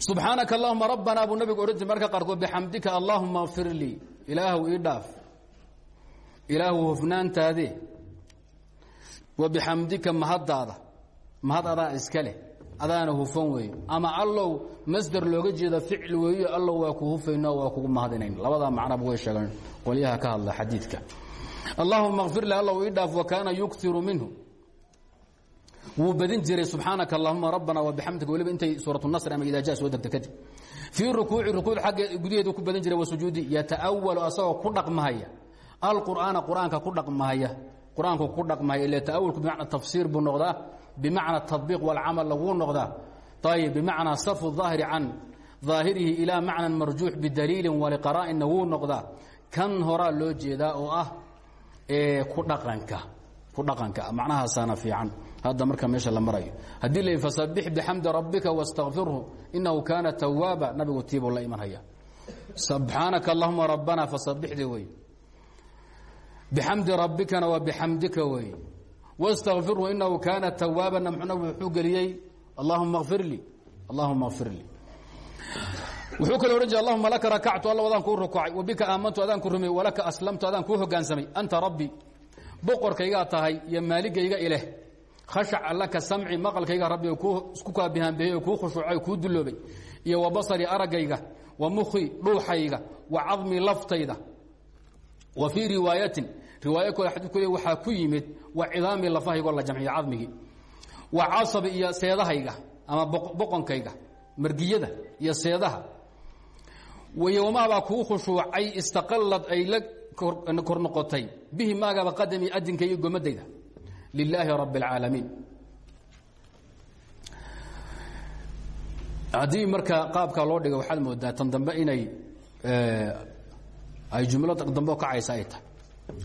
Subxaanaka allahuma rabbana buu nabigu odhan jir marka qaarkood bixamdika allahuma kfir lii. Ilaahu ii dhaaf. Ilaahu hufnaantaade wa bixamdika mahaddaada. Mahad adaa iska leh adaana hufan weeye. Ama allow masder looga jeeda ficil weeyo allow waa ku hufayno waa kugu mahadinayn. Labadaa macnaba way sheegeen qolyaha ka hadla xadiidka. Allahuma kfir li allow ii dhaaf wa kaana yukiru minhu. Wuu badin jiray subxaanaka allahuma rabbana wabixamdika weliba intay suuratu nasr ama idaa ja soo degta kadib. Fii rukuuci rukuuc agge gudaheedu ku badan jiray wasujuudi yata'awalu asagoo ku dhaqmahaya. Alqur'aana qur'aanka ku dhaqmahaya. Qur'aanku ku dhaqmahaya ila ta'awulku bimacna tafsiir buu noqdaa bimacna taطbiiq walcamal laguu noqdaa ayib bimacnaa safu daahiri can daahirihi ilaa macnan marjuux bidaliilin waliqaraa'inna wuu noqdaa kan horaa loo jeedaa oo ah ku dhaqanka ku dhaqanka macnahaasaana fiican. Hadda marka meesha la marayo. Haddii la fasabix bixamdi rabbika wastakfirhu inahu kaana tawaaba nabigu tiibuu la iman haya subxaanaka allahuma rabbana fasabixdi wey. Bixamdi rabbikana waa bixamdika wey wastakfirhu inahu kaana tawaabana nabigu wuxuu geliyey allahuma kfir lii allahuma kfir lii wuxuu kale odhan jire allahuma laka rakactu alla adaan kuu rukucay wabika aamantu adaan ku rumey walaka aslamtu adaan kuu hogaansamay anta rabbi boqorkaygaa tahay iyo maaligayga ileh khashaca laka samci maqalkayga rabbi isku kaabihaanbeeyey oo kuu khushuucay kuu duloobay iyo wa basari araggayga wa mukhi dhuuxayga wa cadmi laftayda wa fii riwaayatin riwaayo kale xadiidku le waxaa ku yimid wa cidaami la jamciyo cadmigii. Wa casabi iyo seedahayga ama boqonkayga margiyada iyo seedaha. Wayowmahabaa kuu khushuucay istaqallad ay la kor noqotay. Bihi maagaba qadami adinka iyo gomadayda lilaahi rabi اlcaalamiin marka qaabkaa loo dhiga waxaad moodaa tan dambe inay ay jumlo dambe kacaysa ay tahay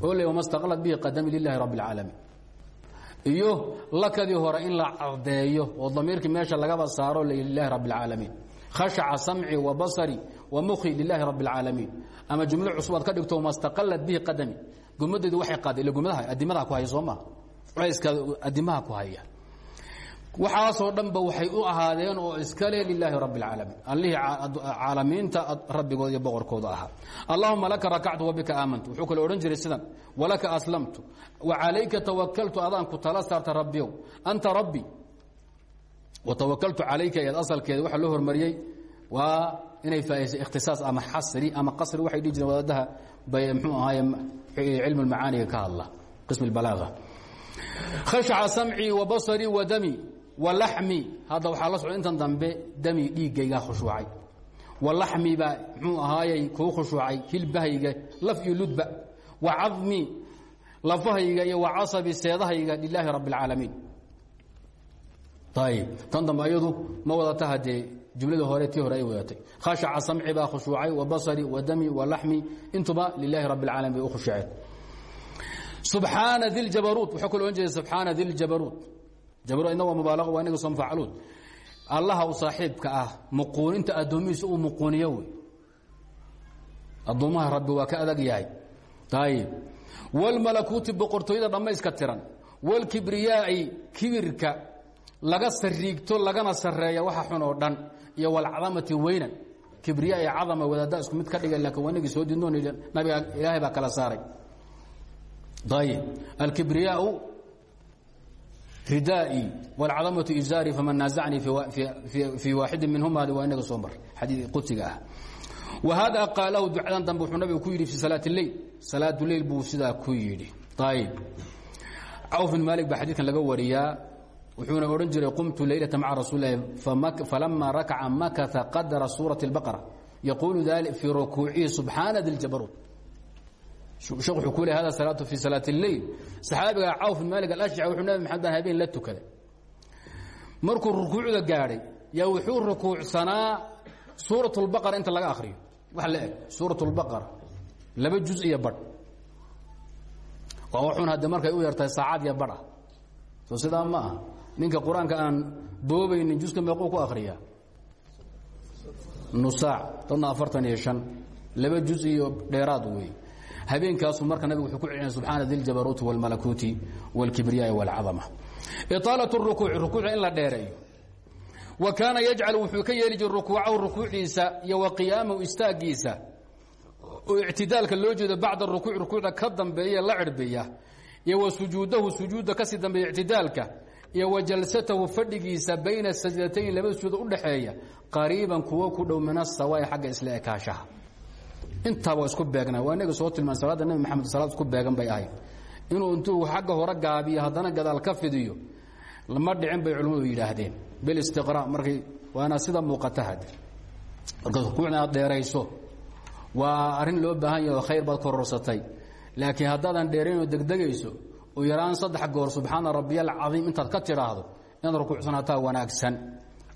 oo le wama staqalad bihi qadami lilahi rabi اlcaalamiin iyo lakadii hore in la caddeeyo oo damiirkii meesha lagaba saaro lilahi rabi اlcaalamiin khashaca samci wa basari wa mukhi lilahi rabi اlcaalamiin ama jumlo cusub aad ka dhigto wama staqalad bihi qadami gomadaydu waxay qaadeen ila gomadaha adimadaa ku haya soo maa culayskaada adimaha ku haya waxaasoo dhanba waxay u ahaadeen oo iskale lilaahi rabi اlcaalamiin allihii caalamiinta rabbigooda iyo boqorkooda ahaa. Allahuma laka rakactu wabika aamantu. Wuxuu kale odhan jiray sidan walaka aslamtu. Wacalayka tawakaltu adaanku tala saarta rabbiyow anta rabbi. Watawakaltu calayka eed asalkeeda. Waxaa loo hormariyey waa inay faa'idaysay ikhtisaas ama xasri ama qasri waxay dhihi jireen wadaadaha bay mxuu ahaaye cilmu lmacaaniga ka hadla qism اbalaaga khashaca samcii wa basarii wa dami wa laxmi hadda waxaa la socda intan dambe dami dhiiggaygaa khushuucay. Wa laxmi baa mxuu ahaayey kuu khushuucay hilbahayga laf iyo ludba wa cadmi lafahayga iyo wa casabi seedahayga lilaahi rabi اlcaalamiin ayb tan dambe ayadu ma wadata haddee jumladii hore tii hore ay wadatay. Khashaca samci baa khushuucay wa basari wa dami wa laxmi intuba lilaahi rabi اlcaalamiin bay u khushuuceen. Subxaana di ljabaruut wuxuu kalo ohan jeeda subxaana di jabina waa mubaala waa inaga soon facluun allaha u saaxiibka ah muquuninta addoomihiisa uu muquuniyo wey addoommaha rabbi waa ka adag yahay. Ayib walmalakuuti boqortooyada dhammayska tiran walkibriyaaci kibirka laga sariigto lagana sareeya waxa xun oo dhan iyo walcadamati weynan. Kibriyaa i cadama wadaaddaa isku mid ka dhiga laakiin wanagii soo didnoon nabiga ilaahay baa kala saaray. Ayib alkibriyaau ridaa'i wاlcadamatu izaari faman naazacnii fii waaxidi minhuma waa inaga soo mar xadii qudsiga ah wa hada qaalahu ducadan dambe wuxuu nabigu ku yidhi fi salaat اleil salaat leil buu sidaa ku yidhi ayb cawf bin maalik baa xadiidkan laga wariyaa wuxuuna odhan jiray qumtu leylata maca rasuul lahi falama rakaca makata qadra suuraة اlbaqara yaquulu dali fii rukuucihi subxaana di le hada salaatu fi salaat اleyl saxaabiga cawf bin malik alashjaci wuxuu nabi maxamed baan habeen la tukaday markuu rukuucda gaadhay yaa wuxuu rukuucsanaa suuraة اlbaqara inta laga akhriyo wax la eg suuraة اlbaqara laba juz iyo badh waa waxun hadde markay u yartahay saacad iyo badh ah soo sidaa ma aha ninka qur-aanka aan boobaynin juska meequu ku akhriyaa nusaac dadna afartan iyo شhan laba juz iyo dheeraad wey habeenkaasu marka nabigu wuxuu ku celina subxaana di ljabaruuti wاlmalakuuti wاlkibriyaai wاlcadama iطaalaة الrukuuci rukuuca in la dheereeyo wa kaana yajcal wuxuu ka yeeli jira rukuucahu rukuuciisa iyo wa qiyaamahu istaagiisa oo ictidaalka loo jeedo bacda rukuuc rukuucda ka dambeeya la cirbiya iyo wa sujuudahu sujuudda kasii dambeeya ictidaalka iyo wa jalsatahu fadhigiisa bayna sajdatayn laba sujuuda udhaxeeya qariiban kuwo ku dhow min asawaai xagga isla ekaashaha intaaba isku beegna waa inaga soo tilmaan salaadda nebi maxamed salaad isku beegan bay ahayd. Inuu intuu xagga hore gaabiyo haddana gadaal ka fidiyo lama dhicin bay culimmadu yidhaahdeen. Bilistiqraa markay waana sida muuqata had marka rukuucna aad waa arrin loo baahan yaho khayr baad kororsatay laakiin haddaadan dheeraynoo degdegayso oo yaraan saddex goor subxaana rabbiya alcadiim intaad ka tidhaahdo inaad rukuucsanaataa wanaagsan.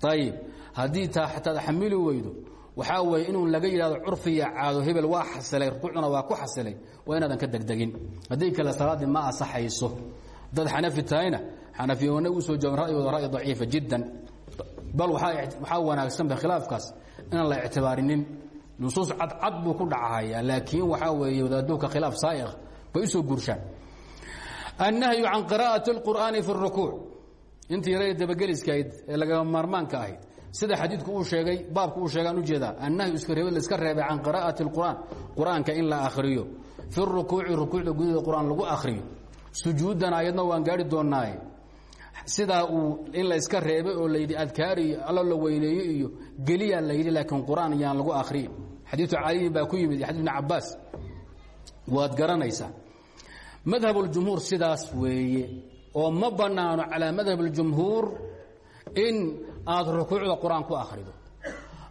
Ayib haddii taa xataad xamili weydo waxaa weeye inuu laga yidhahdo curfiya caado hebel waa xasilay rukuucduna waa ku xasilay. Waa inaadan ka degdegin. Haddii kale salaaddii ma asaxayso dad xanafi tahayna xanafiyoona u soo joogan ra'yigooda ra'yi daciifa jiddan. Bal waxaa wanaagsanba khilaafkaas inaan la ictibaarinin. Nusuus cadcad buu ku dhacahayaa laakiin waxaa weeye wadaadowka khilaaf saaiq bay u soo guurshaan annahyu can qiraa'ati اlqur'aani fi اrukuuc intii yara dabageliskahayd ee lagama maarmaanka ahayd sida xadiidku uu sheegay baabku uu sheegaan ujeedaa annahyu iska reebid la iska reebay can qiraa'ati اlqur'aan qur'aanka in la akhriyo fi rukuuci rukuucda gudaheeda qur'aan lagu akhriyo sujuudan ayadna waan gaari doonaaye sidaa uu in la iska reebay oo layidhi adkaar iyo allo la weyneeyo iyo geliyaa la yidhi laakiin qur'aan yaan lagu akhriyin xadiiu caliyin baa ku yimid xadii ibn cabaas waad garanaysaa madhab اljumhuur sidaas weeye oo ma bannaano calaa madhab اljumhuur in aad rukuucda qur'aan ku akhrido.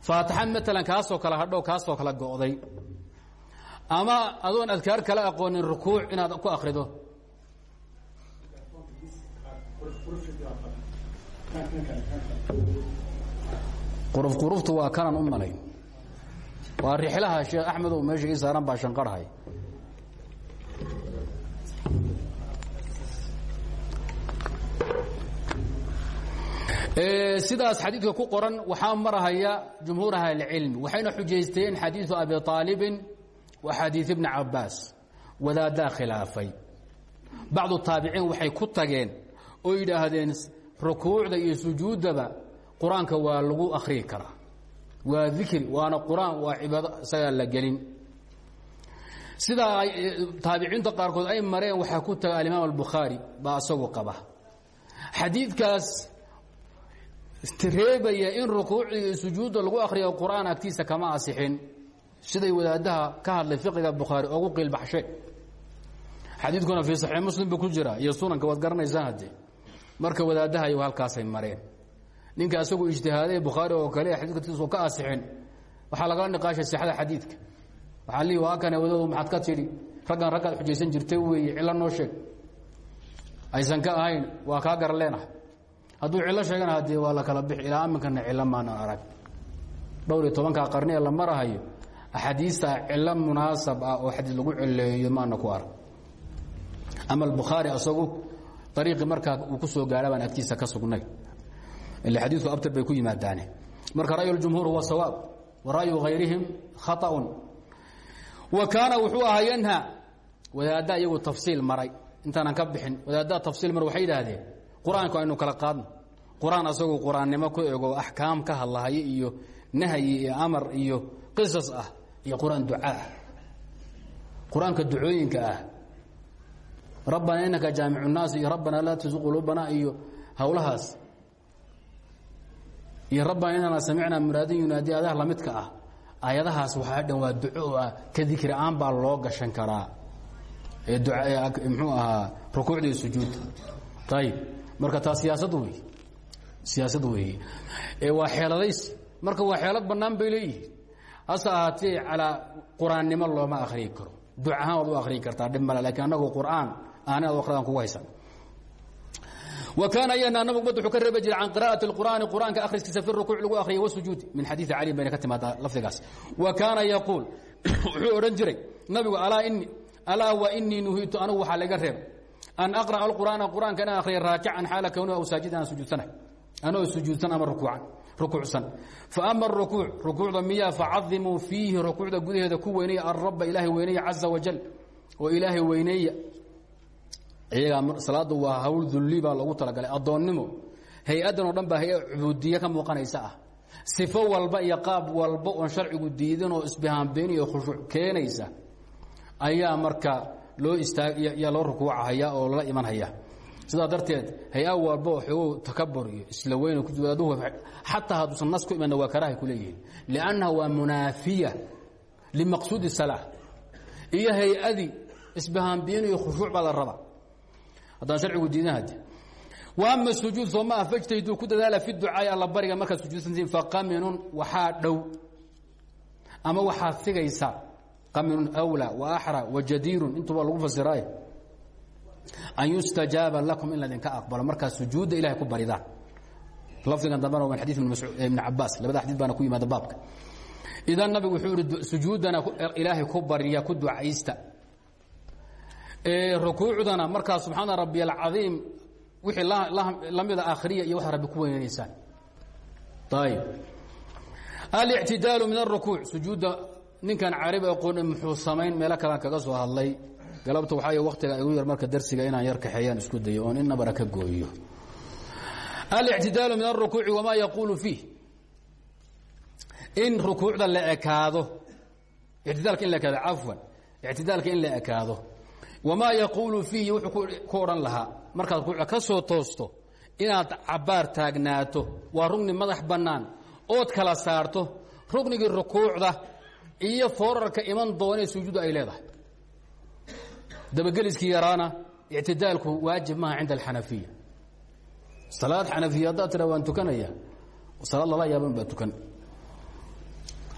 Faatixa maalan kaasoo kale hadhow kaasoo kale go'day. Ama adoon adkaar kala aqoonin rukuuc inaad ku akhrido. Quruf quruftu waa kanan u malayn waa rixlaha sheekh axmedow meesha ii saaran baa shanqarhay sidaas xadiidka ku qoran waxaa marahaya jumhuur ahlicilmi waxayna xujaysteen xadiiثu abi aalibin wa xadiiث bni cabaas wadaadaa khilaafay. Bacdu taabiciin waxay ku tageen oo yidhaahdeen rukuucda iyo sujuuddaba qur'aanka waa lagu akhriyi karaa. Waa dikri waana qur'aan waa cibaado isagaa la gelin. Sidaa taabiciinta qaarkood ay mareen waxaa ku taga alimaam albukhaari baa isagu qaba. Xadiidkaas reebaya in rukuucda iyo sujuudda lagu akhriyo qur'aan agtiisa kama asixin. Siday wadaadaha ka hadlay fiqiga bukhaari ogu qiilbaxsheen xadiidkuna fii saxiix muslim buu ku iyo sunanka waad garanaysaan haddee marka wadaadaha iyagu halkaasay mareen. Ninka isagu ijtihaaday bukhaari oo kale xadidka tiisu ka asixin. Waxaa lagala niqaashay sixada xadiidka. Waxaa lii waa kane wadadu maxaad ka tidhi raggan raggaad xujaysan jirtay weeye cillo noo sheeg. Aysan ka ahayn waa kaa gar hadduu cillo sheegana hadee waa la kala bixi ilaa iminkana cillo maana arag. Dhowr iyo tobanka qarni ee la marahayo axaadiista cillo munaasab ah oo xadiis lagu cileeyo maana ku arag. Ama albukhaari asagu ariiqii markaa uu ku soo gaara baan agtiisa ka sugnay. Ile xadiiku abtar bay ku yimaadaane marka ra'yu اljumhuur huwa sawaab wa ra'yu hayrihim khaطaun wa kaana wuxuu ahaa yanha wadaadda iyagu tafsiil maray. Intaanaan ka bixin wadaaddaa tafsiil mar waxay yidhaahdeen qur'aanku aynu kala qaadno. Qur'aan qur'aannimo ku ego axkaam ka hadlahaya iyo nahyi iyo amar iyo qisas ah iyo qur'aan qur'aanka ducooyinka ah. Rabbana inaka jaamicu الnaas iyo rabbana laa tusi quluubana iyo howlahaas iyo rabbana inana samicnaa muraadin yunaadi adaha lamidka ah. Aayadahaas waxaa dhan waa duco ah ka dikri aan baa loo gashan karaa. Ee mxuu ahaa rukuucda iyo sujuudda ayib marka taa siyaasad wey siyaasad weeye ee waa xeeladays. Marka waa xeelad bannaan bay leeyihiin. Hase ahaatee calaa looma akhriyi karo. Duc ahaan waad u akhriyi kartaa dhib male lakiin annagu qur'aan aani ad akridaan kugu haysan kaana yanhaa nabig ummadda wuxuu ka reebi jiray can qira'ati اlqur'aani qur'aanka akhriskiisa fi rukuuc lagu akhriyay wasujuudi min xadiidi cali bayna ka timaadaa lafdigaas. Wa kaana yaquul wuxuu odhan jiray nabigu alaa ini alaa wa inii nuhiitu anigu waxaa laga reeb an aqra'a alqur'aana qur'aanka inaan akhriya raakican xaala kownihi aw saajidan aan sujuudsanahay anoo sujuudsan ama rukuucan rukuucsan faama arukuuc rukuucda miyaa facadimuu fiihi rukuucda gudaheeda ku weyneeya alrabba ilaahay weyneeya caza wajal oo ilaahay weyneeya iyagaa salaaddu waa hawl dulli baa loogu talagalay addoonnimo hay'addan oo dhan baa hay'a cubuudiye ka muuqanaysa ah sifo walba iyo walba oon sharcigu diidin oo isbihaambeyn iyo khushuuc keenaysa ayaa marka loo istaag yaa loo rukuucahaya oo lala imanhaya. Sidaa darteed hay'a walba oo xoogow takabur iyo isla weyn adugu xataa hadduusan nas ku imanna waa karahay ku leeyihiin. Liannaha waa munaafiya limaqsuudi salaa iyo hay'adii isbahaambiin iyo khushuuc baa raba. Haddaan sharcigu diidan hade wa ama sujuud soo ma ah ku dadaala fi ducaai alla bariga markaad sujuudsantiin faqaminun waxaa dhow. Ama waxaad sigaysaa qaminun awlaa wa axra wa jadiirun intuba lagu fasiraaye. An yustajaaba lakum in laydinka aqbalo markaad sujuudda ilahay ku baridaan lafdigan dambena waa xadii ibn cabaas labada xadii baana ku yimaada baabka. Idan nabigu wuxuu ihi sujuuddana ilaahay ku barya ku ducaysta. Rukuucdana markaa subxaana rabbi alcadiim wixii lamida akhriya iyo waxaa rabbi ku weynaneysaan ayb alictidaalu min arukuuc sujuudda ninkan carabi aqoon muxuu samayn meelo kalaan kaga soo hadlay. Galabta waxaa waktiga igu yar marka darsiga inaan yar kaxeeyaan isku dayo oon innabara ka gooyo. Alictidaalu min arukuuci wamaa yaquulu fiih. In rukuucda la ekaado ictidaalka in la ekaado cafwan ictidaalka in la ekaado. Wamaa yaquulu fiihi wuxuu ku odhan lahaa markaad rukuucda ka soo toosto inaad cabbaar taagnaato waa rugni madax bannaan ood kala saarto rugnigii rukuucda iyo foorarka iman doonee sujuuddu ay leedahay. Dabageliskii yaraana ictidaalku waajib maaha cinda alxanafiya. Salaad xanafiya haddaad tira waan tukanaya salaad lala yaaban baa tukan.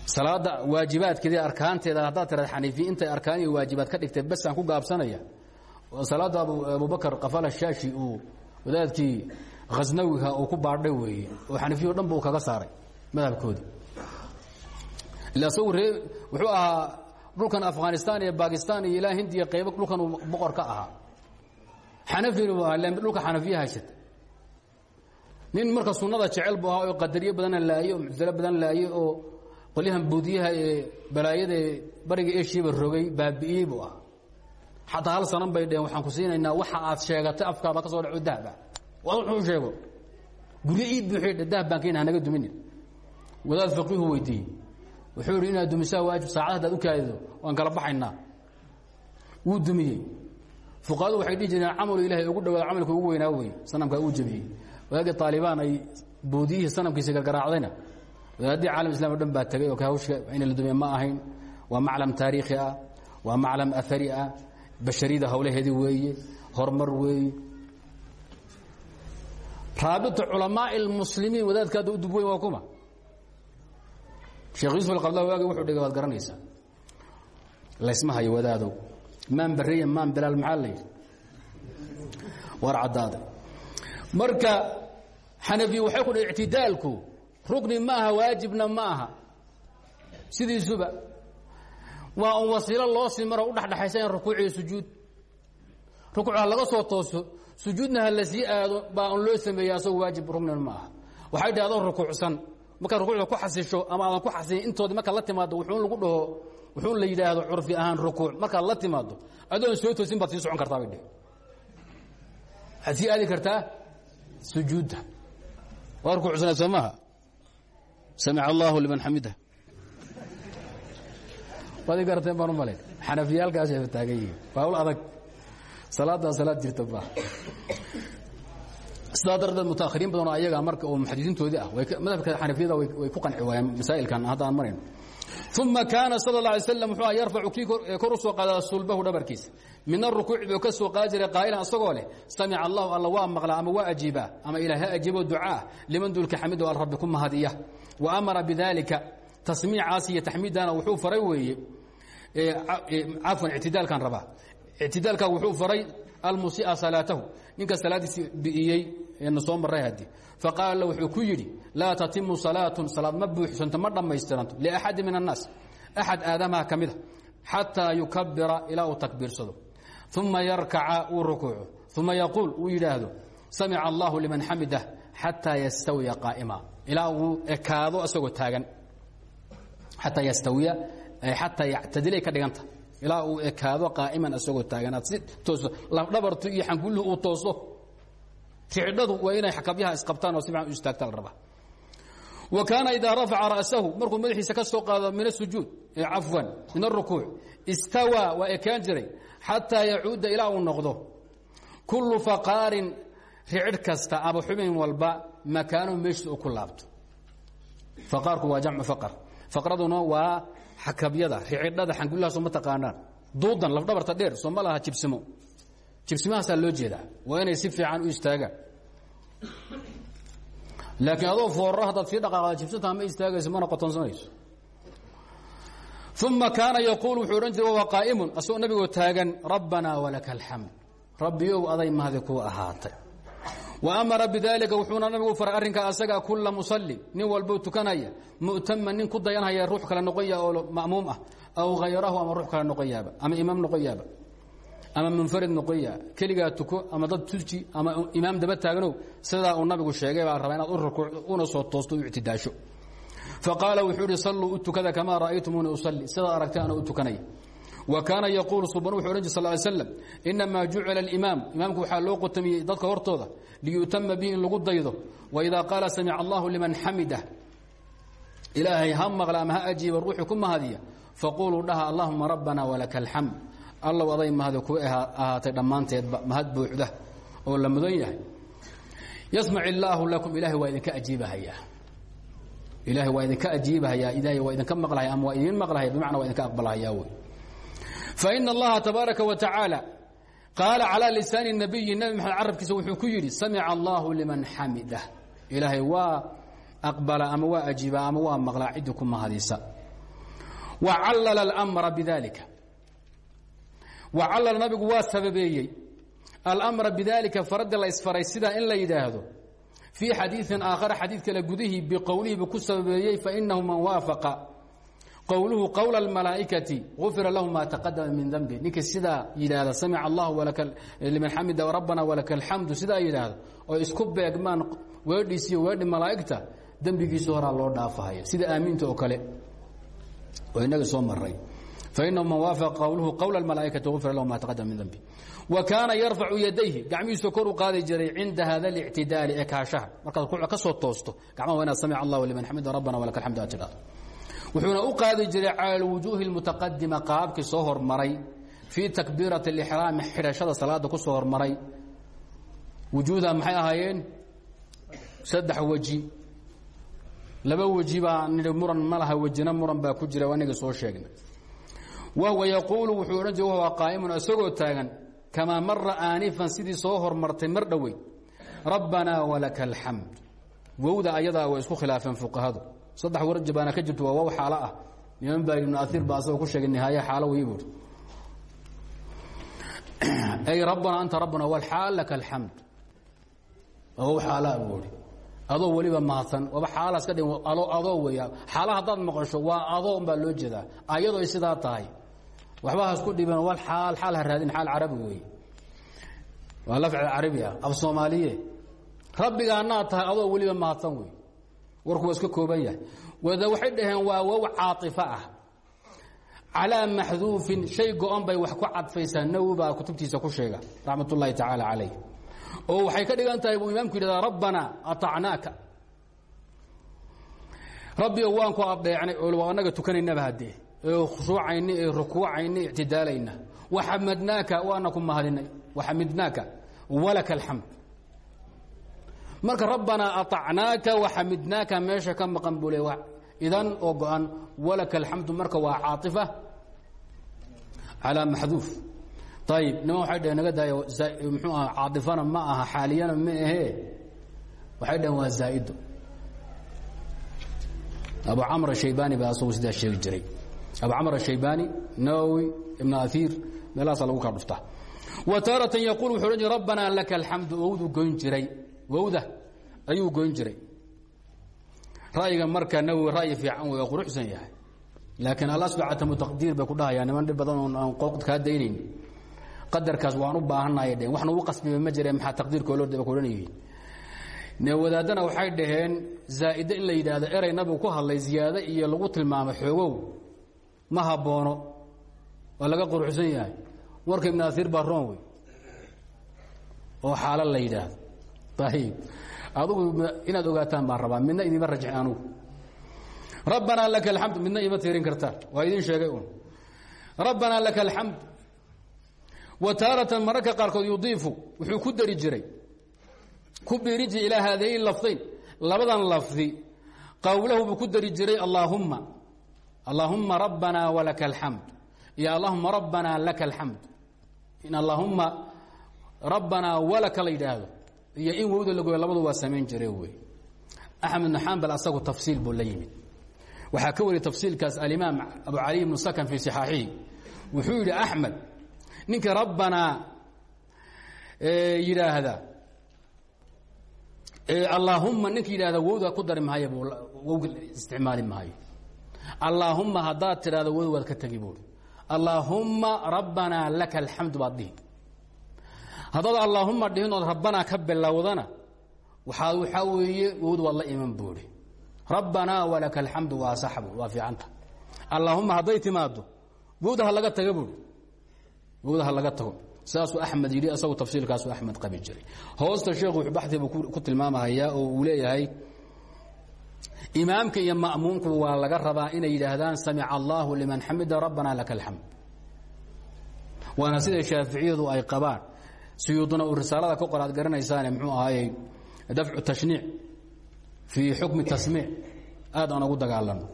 Salaada waajibaadkeeda arkaanteeda haddaad tirada xaniifiya intay arkaan iyo waajibaad ka dhigtay basaan ku gaabsanaya. Oo salaadda abubakar qafala shaashi uu wadaadkii khasnawiga uu ku baadhay weeye oo xanifiya o dhan buu kaga saaray ree wuxuu ahaa dhulkan afghanistan iyo bakistan iyo ilaa hindiya qaybo dhulkan boqor ka ahaa. Xanafina buu ahaa dhulka xanafiya haysata nin marka sunnada jecel buu ahaa oo qadariyo badanna laaye oo muctadalo badan laaye oo qolyahan buudiyaha ee balaayada ee bariga eshiaba rogay baabi'iyey buu ahaa. Xataa hal sanan bay dheheen waxaan ku siinaynaa waxa aad sheegatay afkaada ka soo dhaco dahba wuxuu sheego guryo ii buuxiy dahab baan keena hanaga duminin. Wadaad faqiihu weydiiyey wuxuu yidhi inaad waajib saacad haddaad u kaadido waan kala baxaynaa. Wuu dumiyey. Fuqahadu waxay dhihi jireen camalu ugu dhawaada camalka ugu weynaa wey sanamkaa uu jebiyey wadaagii taalibaan ay boodiyihii sanamkiisa gargaraacdayna wadaaddii caalam islam dhan baa tegay oo hawsha ina la dumiye ma ahayn. Waa maclam taariikhi ah waa maclam ahari ah. Bashariyada hawlaheedii weeye horumar weeye. Raabita culamaai اlmuslimiin wadaadka hadda waa kuma sheekh yuusuf alqabdawi waagi wuxuu dhigay waad garanaysaa laysma hayo wadaadow maan bariya maan bilaal maxaa la yidhi war caddaaday marka xanafiya waxay ku dhihi ictidaalku rukni ma aha waajibna ma aha. Sidiisuba. Waa un wasiilo loo sii maroo u dhexdhexaysa in rukuuc iyo sujuud. Rukuuc ha laga soo tooso sujuudna ha la sii aado baa un loo sameeyey asagoo waajib ruknin ma aha. Waxay dhahi adoo rukuucsan markaad rukuucda ku xasisho ama aadan ku xasilin intoodii markaad la timaado wuxuun lagu dhaho wuxuun la yidhaahdo curfi ahaan rukuuc. Markaad la timaado adoon soo toosin baad sii socon kartaa bay dheh waxaad kartaa sujuudda. Waa rukuucsanaad soo maaha samic liman xamida waad i baan u malayn. Xanafiyaalkaasay taagan yihiin. Waa ul adag salaaddaa salaad jirta ba sidaa darteed mutaahiriin badanoo ayaga marka oo muxadisiintoodii ah madhabka xanafiyada way ku qanci waayeen masaa'ilkan hadda aan marayno. Uma kaana sala اla alay slam wuxuu yarfacu kii kor u soo qaadaa sulbahu dhabarkiisa. Min arukuuci buu ka soo qaadi jiray qaa'ilan asagoo leh samica allahu alla waa maqlaa ama waa ajiibaa? Ama ilaah ha ajiibo ducaa? Liman dulka xamido al rabbi ku mahadiya wa amara bidalika tasmiicaas iyo taxmiidana wuxuu faray weeye cafwan ictidaalkan rabaa. Ictidaalka wuxuu faray almusia salaatahu. Ninka salaadiisi bi'iyey eena soo maray haddi faqaala wuxuu ku yidhi laa tatimu salaatun. Salaad ma buuxsanto ma dhammaystiranto liaxadi min annaas axad aadamaha ka mida xataa yukabira ilaa uu takbiirsado. Uma yarkaca uu rukuuco uma yaquul uu yidhaahdo allahu liman xamidah xataa yastawiya qaa'ima. Ilaa uu ekaado isagoo taagan. Xataa yastawiya xataa yactadilay ka dhiganta ilaa uu ekaado qaa'iman isagoo taaganaad si tooso lafdhabartu iyo xangulluhu uu tooso. Ficdhadu waa inay xakabyaha isqabtaan oo si fiican u wa kaana idaa rafaca ra'sahu markuu madaxiisa ka soo qaado min asujuud cafwan min arukuuc istawaa waa ekaan jiray xataa yacuuda ilaa uu noqdo. Kullu faqaarin ricid kasta ama xubin walba makaanuhu meeshiisa uu ku waa jamcu faqar. Faqraduna waa xakabyada ricidhada xangullaha soo ma taqaanaan. Duudan lafdhabarta dheer soo ma jibsimo. Jibsimahaasaa loo jeedaa. Waa inay si fiican u istaagaan. Laakiin adoo foorro haddaad sii dhaqaaqda ma istaagayso mana qotonsanayso uma kaana yaquul wuxuu odhan jiray wawa qaa'imun. Asagoo nabigoo taagan rabbanaa walaka alxamd rabbiyow aday mahdi kuu ahaatay amara bidalika wuxuuna nabigu faray arrinkaa asaga kula musallim nin walbou tukanaya mu'tama nin ku dayanhaya ruux kale noqon yaha oo ma'muum ah aw hayrahu ama ruux kale noqon ama imaam noqon ama munfarid noqoya keligaa tuko ama dad tuji ama imaam daba taaganow sidaa uu nabigu sheegay baa rabaa inaad una soo toosto u ictidaasho. Faqaala wuxuu ihi salluu u tukada usalli. Sidaad aragtay ana u kaana yaquulu suban wuxu odhan jir sal ly slam inamaa jucila alimaam. Imaamku waxaa loo qotamiyey dadka hortooda liyutama bihi in lagu daydo waidaa qaala samica allahu liman xamidah ilaahay ha maqla ama ha ajiiba ruuxii ku mahadiya. Faquluu dhaha allahuma rabbana walaka alxamd allow aday mahado ku ahaatay dhammaanteedba mahad buuxda oo la mudan yahay. Yasmac illaahu lakum ilaahay waa idinka ajiibahayaa. Ilaahay waa idinka ajiibahayaa. Ilaahay waa idinka maqlahaya ama waa idin maqlahaya bimacna waa idinka aqbalhayaa wey faina allaha tabaaraka wa tacaala qaala calaa lisaani nabiyi nabi maxamed carabkiisa wuxuu ku yidhi samica allahu liman xamidah ilaahay waa aqbala ama waa ajiiba ama waa maqlaa ciddii ku mahadisa. Wa callala almra bidalika wa callala nabigu waa sababeeyey. Almra bidalika faradda la isfaray sidaa in la yidhaahdo. Fii xadiiin aakhara xadiid kale gudihii biqowlihi buu ku sababeeyey fainahu man waafaqa qowluhu qowla اmalaaikati ufira lahu ma taqadama min dmbi ninka sidaa yidhaahda samic allah liman xamida rabbana walaka alxamdu sidaa yidhaahda oo isku beegmaan weedhiisiyo weedhi malaa'igta dembigiisi horaa loo dhaafahaya sida aamiinta oo kale. Oo inaga soo maray fainahu man waafaqa qowluhu qowla malaaikati ufira lahu ma taqadama min dmbi wa kaana yarfacu yadayhi gacmihiisu kor u qaadi jiray cinda hada اlictidaali ee kaashaha. Markaad ka soo toosto gacmaha wa inaad samic allah liman xamida rabbana walaka alxamdu aad tidhaahdo wuxuuna u qaadi jiray cala alwujuuhi اlmutaqadima qaabkii soo hormaray fii takbiirati اlixraami xidhashada salaada ku soo hormaray. Wujuuda maxay ahaayeen? Saddex weji. Laba weji baa nidhi muran ma laha wejina muran baa ku jira aniga soo sheegnay. Wahuwa yaquulu wuxuu odhan jiray wahuwa qaa'imun isagoo taagan kamaa mara aanifan sidii soo saddex warji baana ka jirto waa waaw xaalo ah. Niman baa ibnu aiir baa asagoo ku sheegay nihaaya xaalo wey buuri ay rabbana anta rabbuna walxaal laka alxamd. Waaw xaalaa buuri adoo weliba mahadsan waaba xaalaas ka dhigin adoo weya xaala haddaad maqasho waa adoo baa loo jeedaa. Ayadoo ay sidaa tahay. Waxba hasku dhiban wal xaal xaal ha raadin xaal carabi weeye waa lafci carabi ah af soomaaliye. Rabbigaanaad tahay adoo weliba mahadsan wey warku waa iska kooban yahay. Wada waxay dhaheen waa wow caaطifo ah. Calaa maxduufin shay go-on bay wax ku cadfaysaa nawi kutubtiisa ku sheega raxmat ullahi tacaala oo waxay ka dhigan buu imaamku yidhahdaa rabbana aطacnaaka rabbigo waanku adeecnay oo annaga tukanaynaba haddee. Ee khushuucayna ee rukuucayna ictidaalayna. Waxamidnaaka waana ku mahadinay waxamidnaaka walaka alxamd marka rabbanaa aacnaaka waxamidnaaka meesha ka maqan bule idan oo go-an walaka marka waa caaطifa calaa maxduuf. Ayib niman waxay naga daaya mxuu aha caaifana ma aha xaaliyana ma ahee. Waxay dheheen waa zaaido abu camr shaybani baa asagu sidaa sheegi jiray. Abu camr shaybani nawowi ibn aiir meelahaasaa lagu kala dhuftaa wa taaratan yaquul wuxu odhan jira rabbanaa laka alxamdu goyn jiray wowda ayuu goyn jiray. Ra'yiga marka nawowi ra'yi fiican oo quruxsan yahay. Laakiin alasbacatamu taqdiir bay ku dhahayaa niman dhib badan oon aan qood kaa daynayn. Qadarkaas waan u baahanaya dheen wax nagu qasbiba ma jireen maxaa taqdiirka olorda ba ku odhan yihiin ne wadaadana waxay dhaheen zaa'ide in la yidhaahdo erey nabigu ku hadlay ziyaado iyo lagu tilmaamo xoogow. Ma haboono waa laga quruxsan yahay. Warka ibn aiir baa roon wey oo xaalo la yidhaahdo ayib adugu inaad ogaataan baan rabaa midna idinma rajxin anugu rabbanaa laka alxamd midna ima tiirin kartaan waa idin sheegay un rabbanaa laka alxamd wa taaratan mararka qaarkood yudiifu wuxuu ku dari jiray ku biirin jiray ilaa haadayn labadan lafdi qowlahu ku dari jiray allaahumma allaahumma rabbanaa walaka alxamd iyo allahuma rabbanaa laka alxamd in allaahumma rabbanaa walaka la yidhaahdo iyo in wowda lagoyo labadu waa samayn jire wey. Axmed bn xambal asagu tafsiil buu la ka wariyay tafsiilkaas alimaam abu cali ibnu sakan fii صixaaxihi wuxuu yidhi axmed ninka rabbanaa yidhaahda allaahumma ninka yidhahda wowda ku dari maayo bu wowga isticmaali maayo. Allaahumma haddaad tidhahdo wow ka tegi buui allaahumma rabbanaa laka alxamdu baad haddaad allaahuma dhihin ood rabbanaa ka bilowdana waxaa waxaa weeye wowd waad la iman buuri. Rabbanaa walaka alxamdu waa saxbu waa fiicanta. Allaahuma hadday timaado wowda ha laga taga buuri. Wowda ha laga tago. Saasuu axmed yidhi isagu tafsiilkaasuu axmed qabi jiray. Hoosta sheekhu wuxuu baxdibu ku tilmaamahayaa oo uu leeyahay imaamka iyo ma'muumku waa laga rabaa inay yidhaahdaan samica allaahu liman xamida rabbana laka alxamd waana sida shaaficiyadu ay qabaan suyuuduna uu risaalada ka qor aad garanaysaane muxuu ahaayey dafcu tashniic fii xukmi tasmiic. Aad aan ugu dagaalano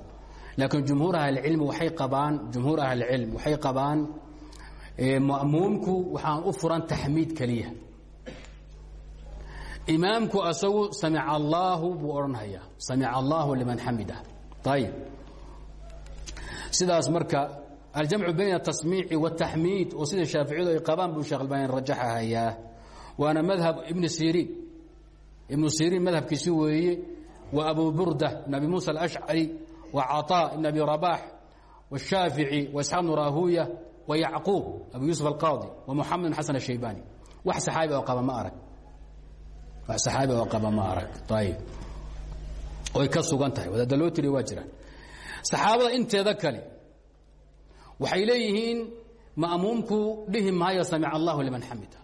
laakiin jumhuur ahlicilmi waxay qabaan jumhuur ahlicilm waxay qabaan ma'muumku waxaan u furan taxmiid keliya. Imaamku asagu samica allaahu buu odhanhayaa samica allaahu liman xamida. Ayib sidaas marka aljamcu bayn atasmiici wataxmiid oo sida shaaficiyadu ay qabaan buu sheekh albani rajaxahayaa waana madhab ibn siriin ibnu siriin madhabkiisi weeye wa abu burda ibn abi muusa alashcari wa caطaa ibn abi rabaax washaafici waisxaaq bnu rahuya wa yacquub abu yuusuf alqaadi wa muxamed bn xasan ashaybani wax saxaabi oo qaba ma arag wax saxaabi oo qaba ma arag ayib oy ka sugan tahay wadaada loo tiriya waa jiraan saxaabada inteeda kale waxay leeyihiin ma'muumku dhihi maayo samic allahu liman xamida.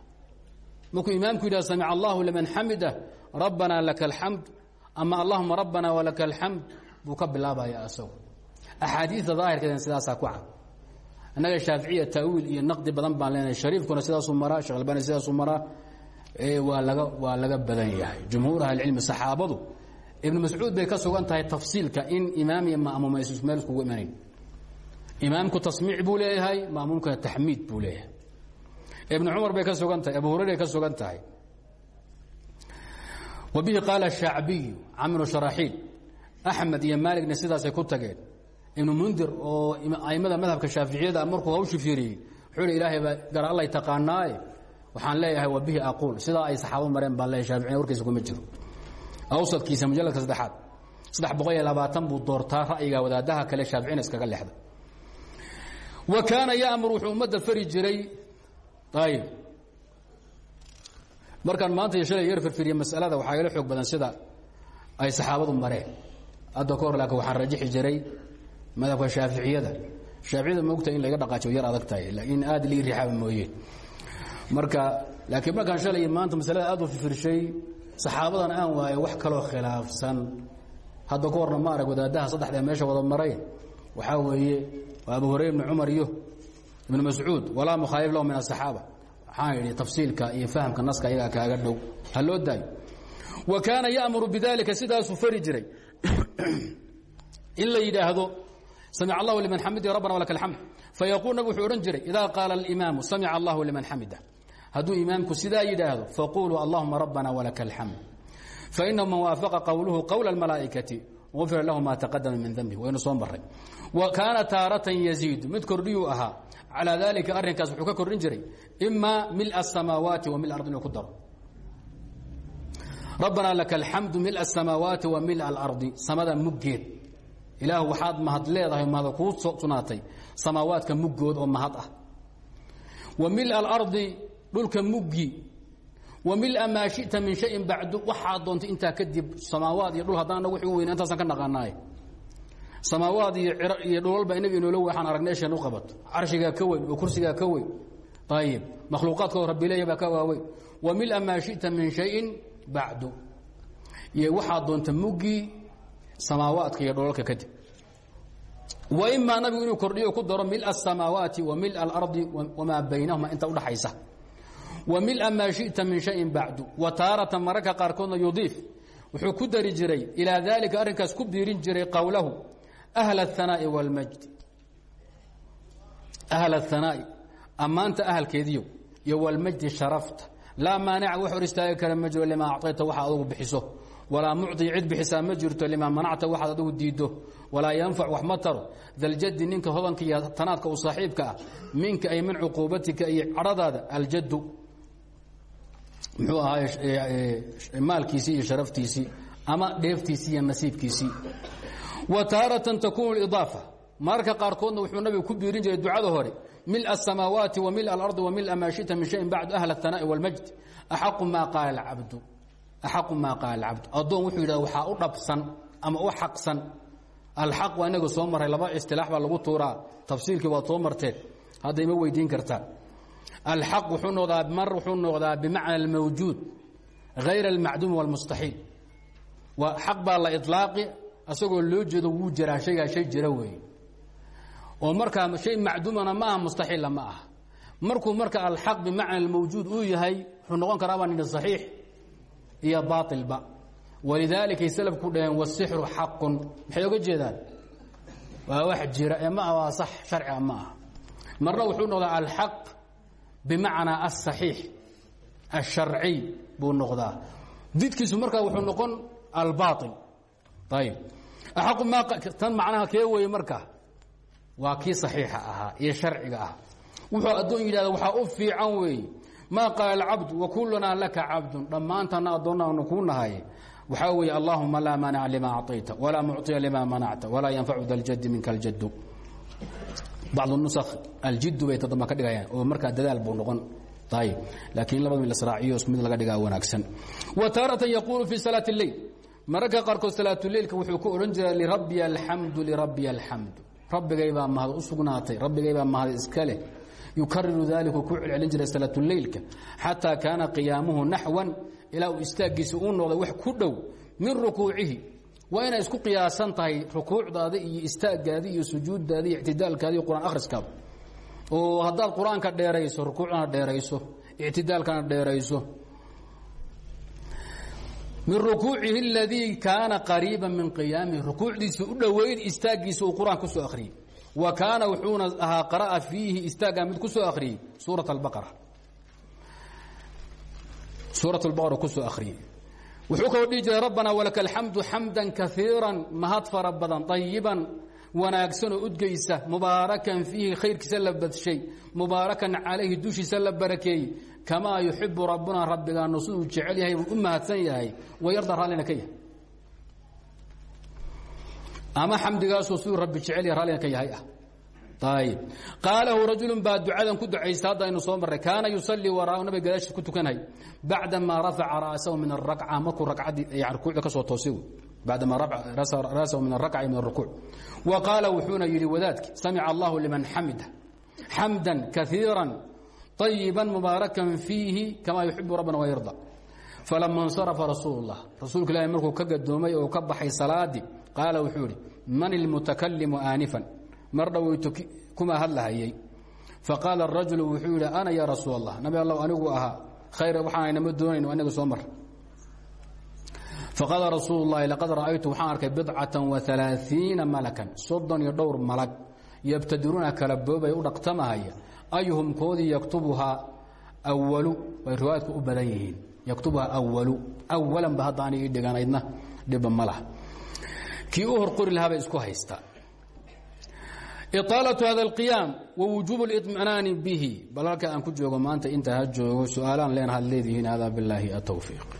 Markuu imaamku yidhah samic allahu liman xamida rabbanaa laka alxamd ama allahuma rabbana walaka alxamd buu ka bilaabaya asagu. Axaadiida daahirkeedana sidaasaa ku cad. Annaga shaaficiya taawiil iyo naqdi badan baan leenahay. Shariifkuna sidaasuu maraa shekh albani sidaasuu maraa waa laga waa laga badan yahay. Jumhuur ahlicilmi saxaabadu ibnu mascuud bay ka sugan tahay tafsiilka in imaam iyo ma'muum ay meel iskugu imanayn imaamku tasmiic buu leeyahay ma'muumkana taxmiid buu leeyahay. Ibnu cumar bay ka sugan tahay abu hurayra ka sugan tahay. Wa bihi qaala shacbiyu camru sharaxiil axmed iyo maaligna sidaasay ku tageen. Ibnu mundir oo aimada madhabka shaaficiyada markuu hawshi fiiriyey wuxuu ilaahay baa gar allay taqaanaaye. Waxaan leeyahay wa bihi aquul sidaa ay saxaabadu mareen baan leeyahay shaaficina warkiisa kuma jiro. Awsadkiisa mujalladka saddexaad. Saddex boqol iyo labaatan buu doortaa ra'yiga wadaadaha kale shaaficina iskaga lexda wa kaana ya'mur wuxuu ummadda fari jiray. Ayib markaan maanta iyo shalay yar firfiriye masalada waxaa igala xoog badan sida ay saxaabadu mareen. Hadda ka hor laakiin waxaan rajixi jiray madhabka shaaficiyada. Shaaficiyada maogta in laga dhaqaajiyo yar adag tahay in aad lii rixaaba mooyeen marka laakiin markaan shalay maanta masalada aad u firshay saxaabadan aan waaye wax kaloo khilaafsan. Hadda ka horna ma arag wadaadaha saddexda meesha wada maray waxaa weeye abu hurayr ibni cumar iyo ibnu mascuud walaa mukhaalif lahu min asaxaaba waxaan idhi tafsiilka iyo fahamka naska ayagaa kaaga dhow. Ha loo daayo. Wa kaana ya'muru bidalika sidaasuu fari jiray. In la yidhaahdo samic allahu liman xamidi rabbana walaka alxamd. Fayaquul nabig wuxuu odhan jiray idaa qaala alimaamu samica allahu liman xamida. Hadduu imaamku sidaa yidhaahdo faquluu allahuma rabbana walaka alxamd. Fainahu man waafaqa qowluhu qowla almalaa'ikati ufira lahu ma taqadama min dambi waynu soo maray wa kaana taaratan yaziidu mid kordhiyuu ahaa calaa dalika arrinkaas wuxuu ka kordhin jiray ima mil asamaawaati wa mil ardi inuu ku daro rabbanaa laka alxamdu mil asamaawaati wa mil alardi samada muggeed ilaah waxaad mahad leedahay mahad kuu sugnaatay samaawaadka muggood oo mahad ah wa mil alardi dhulka muggi wa mila maa shita min shayin bacdu waxaad doontay intaa kadib samaawaad iyo dhul haddaan anagu wixii weyna intaasaan ka naqaanaay samaawaad iyo iyo dhulalba inaga inoola waxaan aragnay isheen u qabato carshigaa ka weyn oo kursigaa ka weyn. Ayib makhluuqaadkao rabbileeya baa ka waaweyn wa mila maa shita min shayin bacdu iyo waxaad doonta muggii samaawaadka iyo dholalka kadib. Wa imaa nabigu inuu kordhiyo ku daro mil asamaawaati wa mil alardi wamaa baynahuma inta udhaxaysa wa mila maa shita min shayin bacdu wa taaratan mararka qaarkoodna yudiif wuxuu ku dari jiray ilaa daalika arrinkaas ku biirin jiray qowlahu ahla ahanaa'i wاlmajdi ahla ahanaa'i ammaanta ahalkeediyo iyo walmajdi sharafta laa maanica wax hor istaagi kara ma jiro limaa acطayta waxa adugu bixiso walaa mucطi cid bixisaa ma jirto limaa manacta waxaad adigu diiddo walaa yanfac wax ma taro daljadi ninka hodanka iyo tanaadka u saaxiibka ah minka ay min cuquubatika iyo cadhadaada aljaddu muxuu ahaay maalkiisii iyo sharaftiisii ama dheeftiisii iyo nasiibkiisii. Wa taaratan takuunu idaafa mararka qaarkoodna wuxuu nabigu ku biirin jiray ducada hore. Mila asamaawaati wa mila alardi wa mila maa shita min shayin bacdu ahla atanaa'i walmajd axaqu maa qaala acabdu axaqu maa qaala alcabdu addoon wuxuu yidhahda waxaa u dhabsan ama u xaqsan. Alxaq waa inaga soo maray laba istilaax baa lagu tuuraa. Tafsiilkii waad soo marteen. Hadda ima weydiin kartaan alxaq wuxuu noqdaa mar wuxuu noqdaa bimacna almawjuud hayr almacduum walmustaxiil. Xaq baa la ilaaqi asagoo loo jeedo wuu jiraa shaygaa shay jira weeye. Oo markaa shay macduumana ma aha mustaxiilna ma aha. Markuu marka alxaq bimacna almawjuud uu yahay wuxuu noqon karaabaa nidhi saxiix iyo baailba walidaalikay salafku dhaheen wasixru xaqun. Maxay oga jeedaan? Waa wax jira ee ma ah waa sax sharciga ma aha. Marna wuxuu noqdaa alxaq bimacnaa aلصaxiix الsharciy buu noqdaa didkiisu markaa wuxuu noqon albaail ayib axaqu maa tan macnaha kee weeye marka waa kii صaxiixa ahaa iyo sharciga ah wuxuu addoon yidhahda waxaa u fiican weeye maa qaala cabdu wakulunaa laka cabdun dhammaantana addoonnaanu kuu nahay waxaa weeye allahuma laa maanica lima acطayta walaa mucطiya lima manacta walaa yanfacu da ljadi minka اljadu bacd nusakh aljidu bay tadamba ka dhigayaan oo markaa dadaal noqon ayib laakiin labada mid lasraaciyo isku mid laga dhigaa wanaagsan wa taaratan yaquulu fi salaati اleyl mararka qaarkood salaatuleilka wuxuu ku odhan jiraa lirabbiya alxamdu lirabbiya alxamdu rabbigaybaa mahad u sugnaatay rabbigaybaa mahad iska leh yukariru daliku ku celcelin jiray salaatuleilka xataa kaana qiyaamuhu naxwan ilaa uu istaaggiisa uu noqday wax ku dhow min rukuucihi waa inay isku qiyaasan tahay rukuucdaada iyo istaagaadi iyo sujuuddaada iyo ictidaalkaada iyo qur'aan akhriskaada oo haddaad qur'aanka dheerayso rukuucdana dheerayso ictidaalkana dheerayso. Min rukuucihi اladii kaana qariiba min qiyaamihi rukuucdiisa u dhoweyn istaagiisa uu qur'aan ku soo akhriyey. Wa kaana wuxuuna ahaa qara'a fiihi istaagaa mid ku soo akhriyey suura baqara suurat اlbaqara ku soo akhriyey wuxuu kaloo dhihi jiray rabbana walaka alxamdu xamda kaiira mahad fara badan طayiban wanaagsan oo udgeysa mubaarakan fiihi khayrkiisa la badshay mubaarakan calayhi dushiisa la barakeeyey. Kamaa yuxibu rabbuna rabbigaanu siduu jecel yahay uu u mahadsan yahay wayarda raallina ka yahay. Ama xamdigaasoo siduu rabbi jecel yahay raallina ayb qaalahu rajulu baa ducadan ku ducaysta hadda aynu soo marray kaana yusalii waraau nabiga gadaashiis ku tukanhay bacdamaa rafaca ra'sahu min arakca markuu rakcaddii rukuucda ka soo toosay bacdamaa ra'sahu min arakci min arukuuc wa qaala wuxuuna yidhi wadaadki samica allahu liman xamida xamda kaiira طayiba mubaarakan fiihi kamaa yuxibu rabbana wayarda falama اnsarafa rasuul اllah rasuulka ilaahi markuu ka gadoomay oo ka baxay salaadii qaala wuxuu idhi man ilmutakalimu aanifan mar dhoweyto kuma hadlahayay. Faqaala rajulu wuxuu yidhi ana yaa rasuul allah nabi alla anigu ahaa khayr waxaaynama doonayno aniga soo mar. Faqaala rasuul lahi laqad ra'aytu waxaan arkay bidcatan waalaaiina malakan soddon iyo dhowr malag. Yabtadiruuna kala boobay u dhaqtamahaya. Ayhum koodii yaktubuhaa walu ay riwaayadku u badan yihiin. Yaktubuhaa awalu awalanba hadda ani ii dhigan aydna dhibba ma laha. Kii u horqori lahaa bay isku haystaa iطaalaة hada اlqiyaam wawujuub اliطminaani bihi bal halka aan ku joogo maanta inta ha joogo su-aalaan leen had leedihiin hada biاllaahi atowfiiq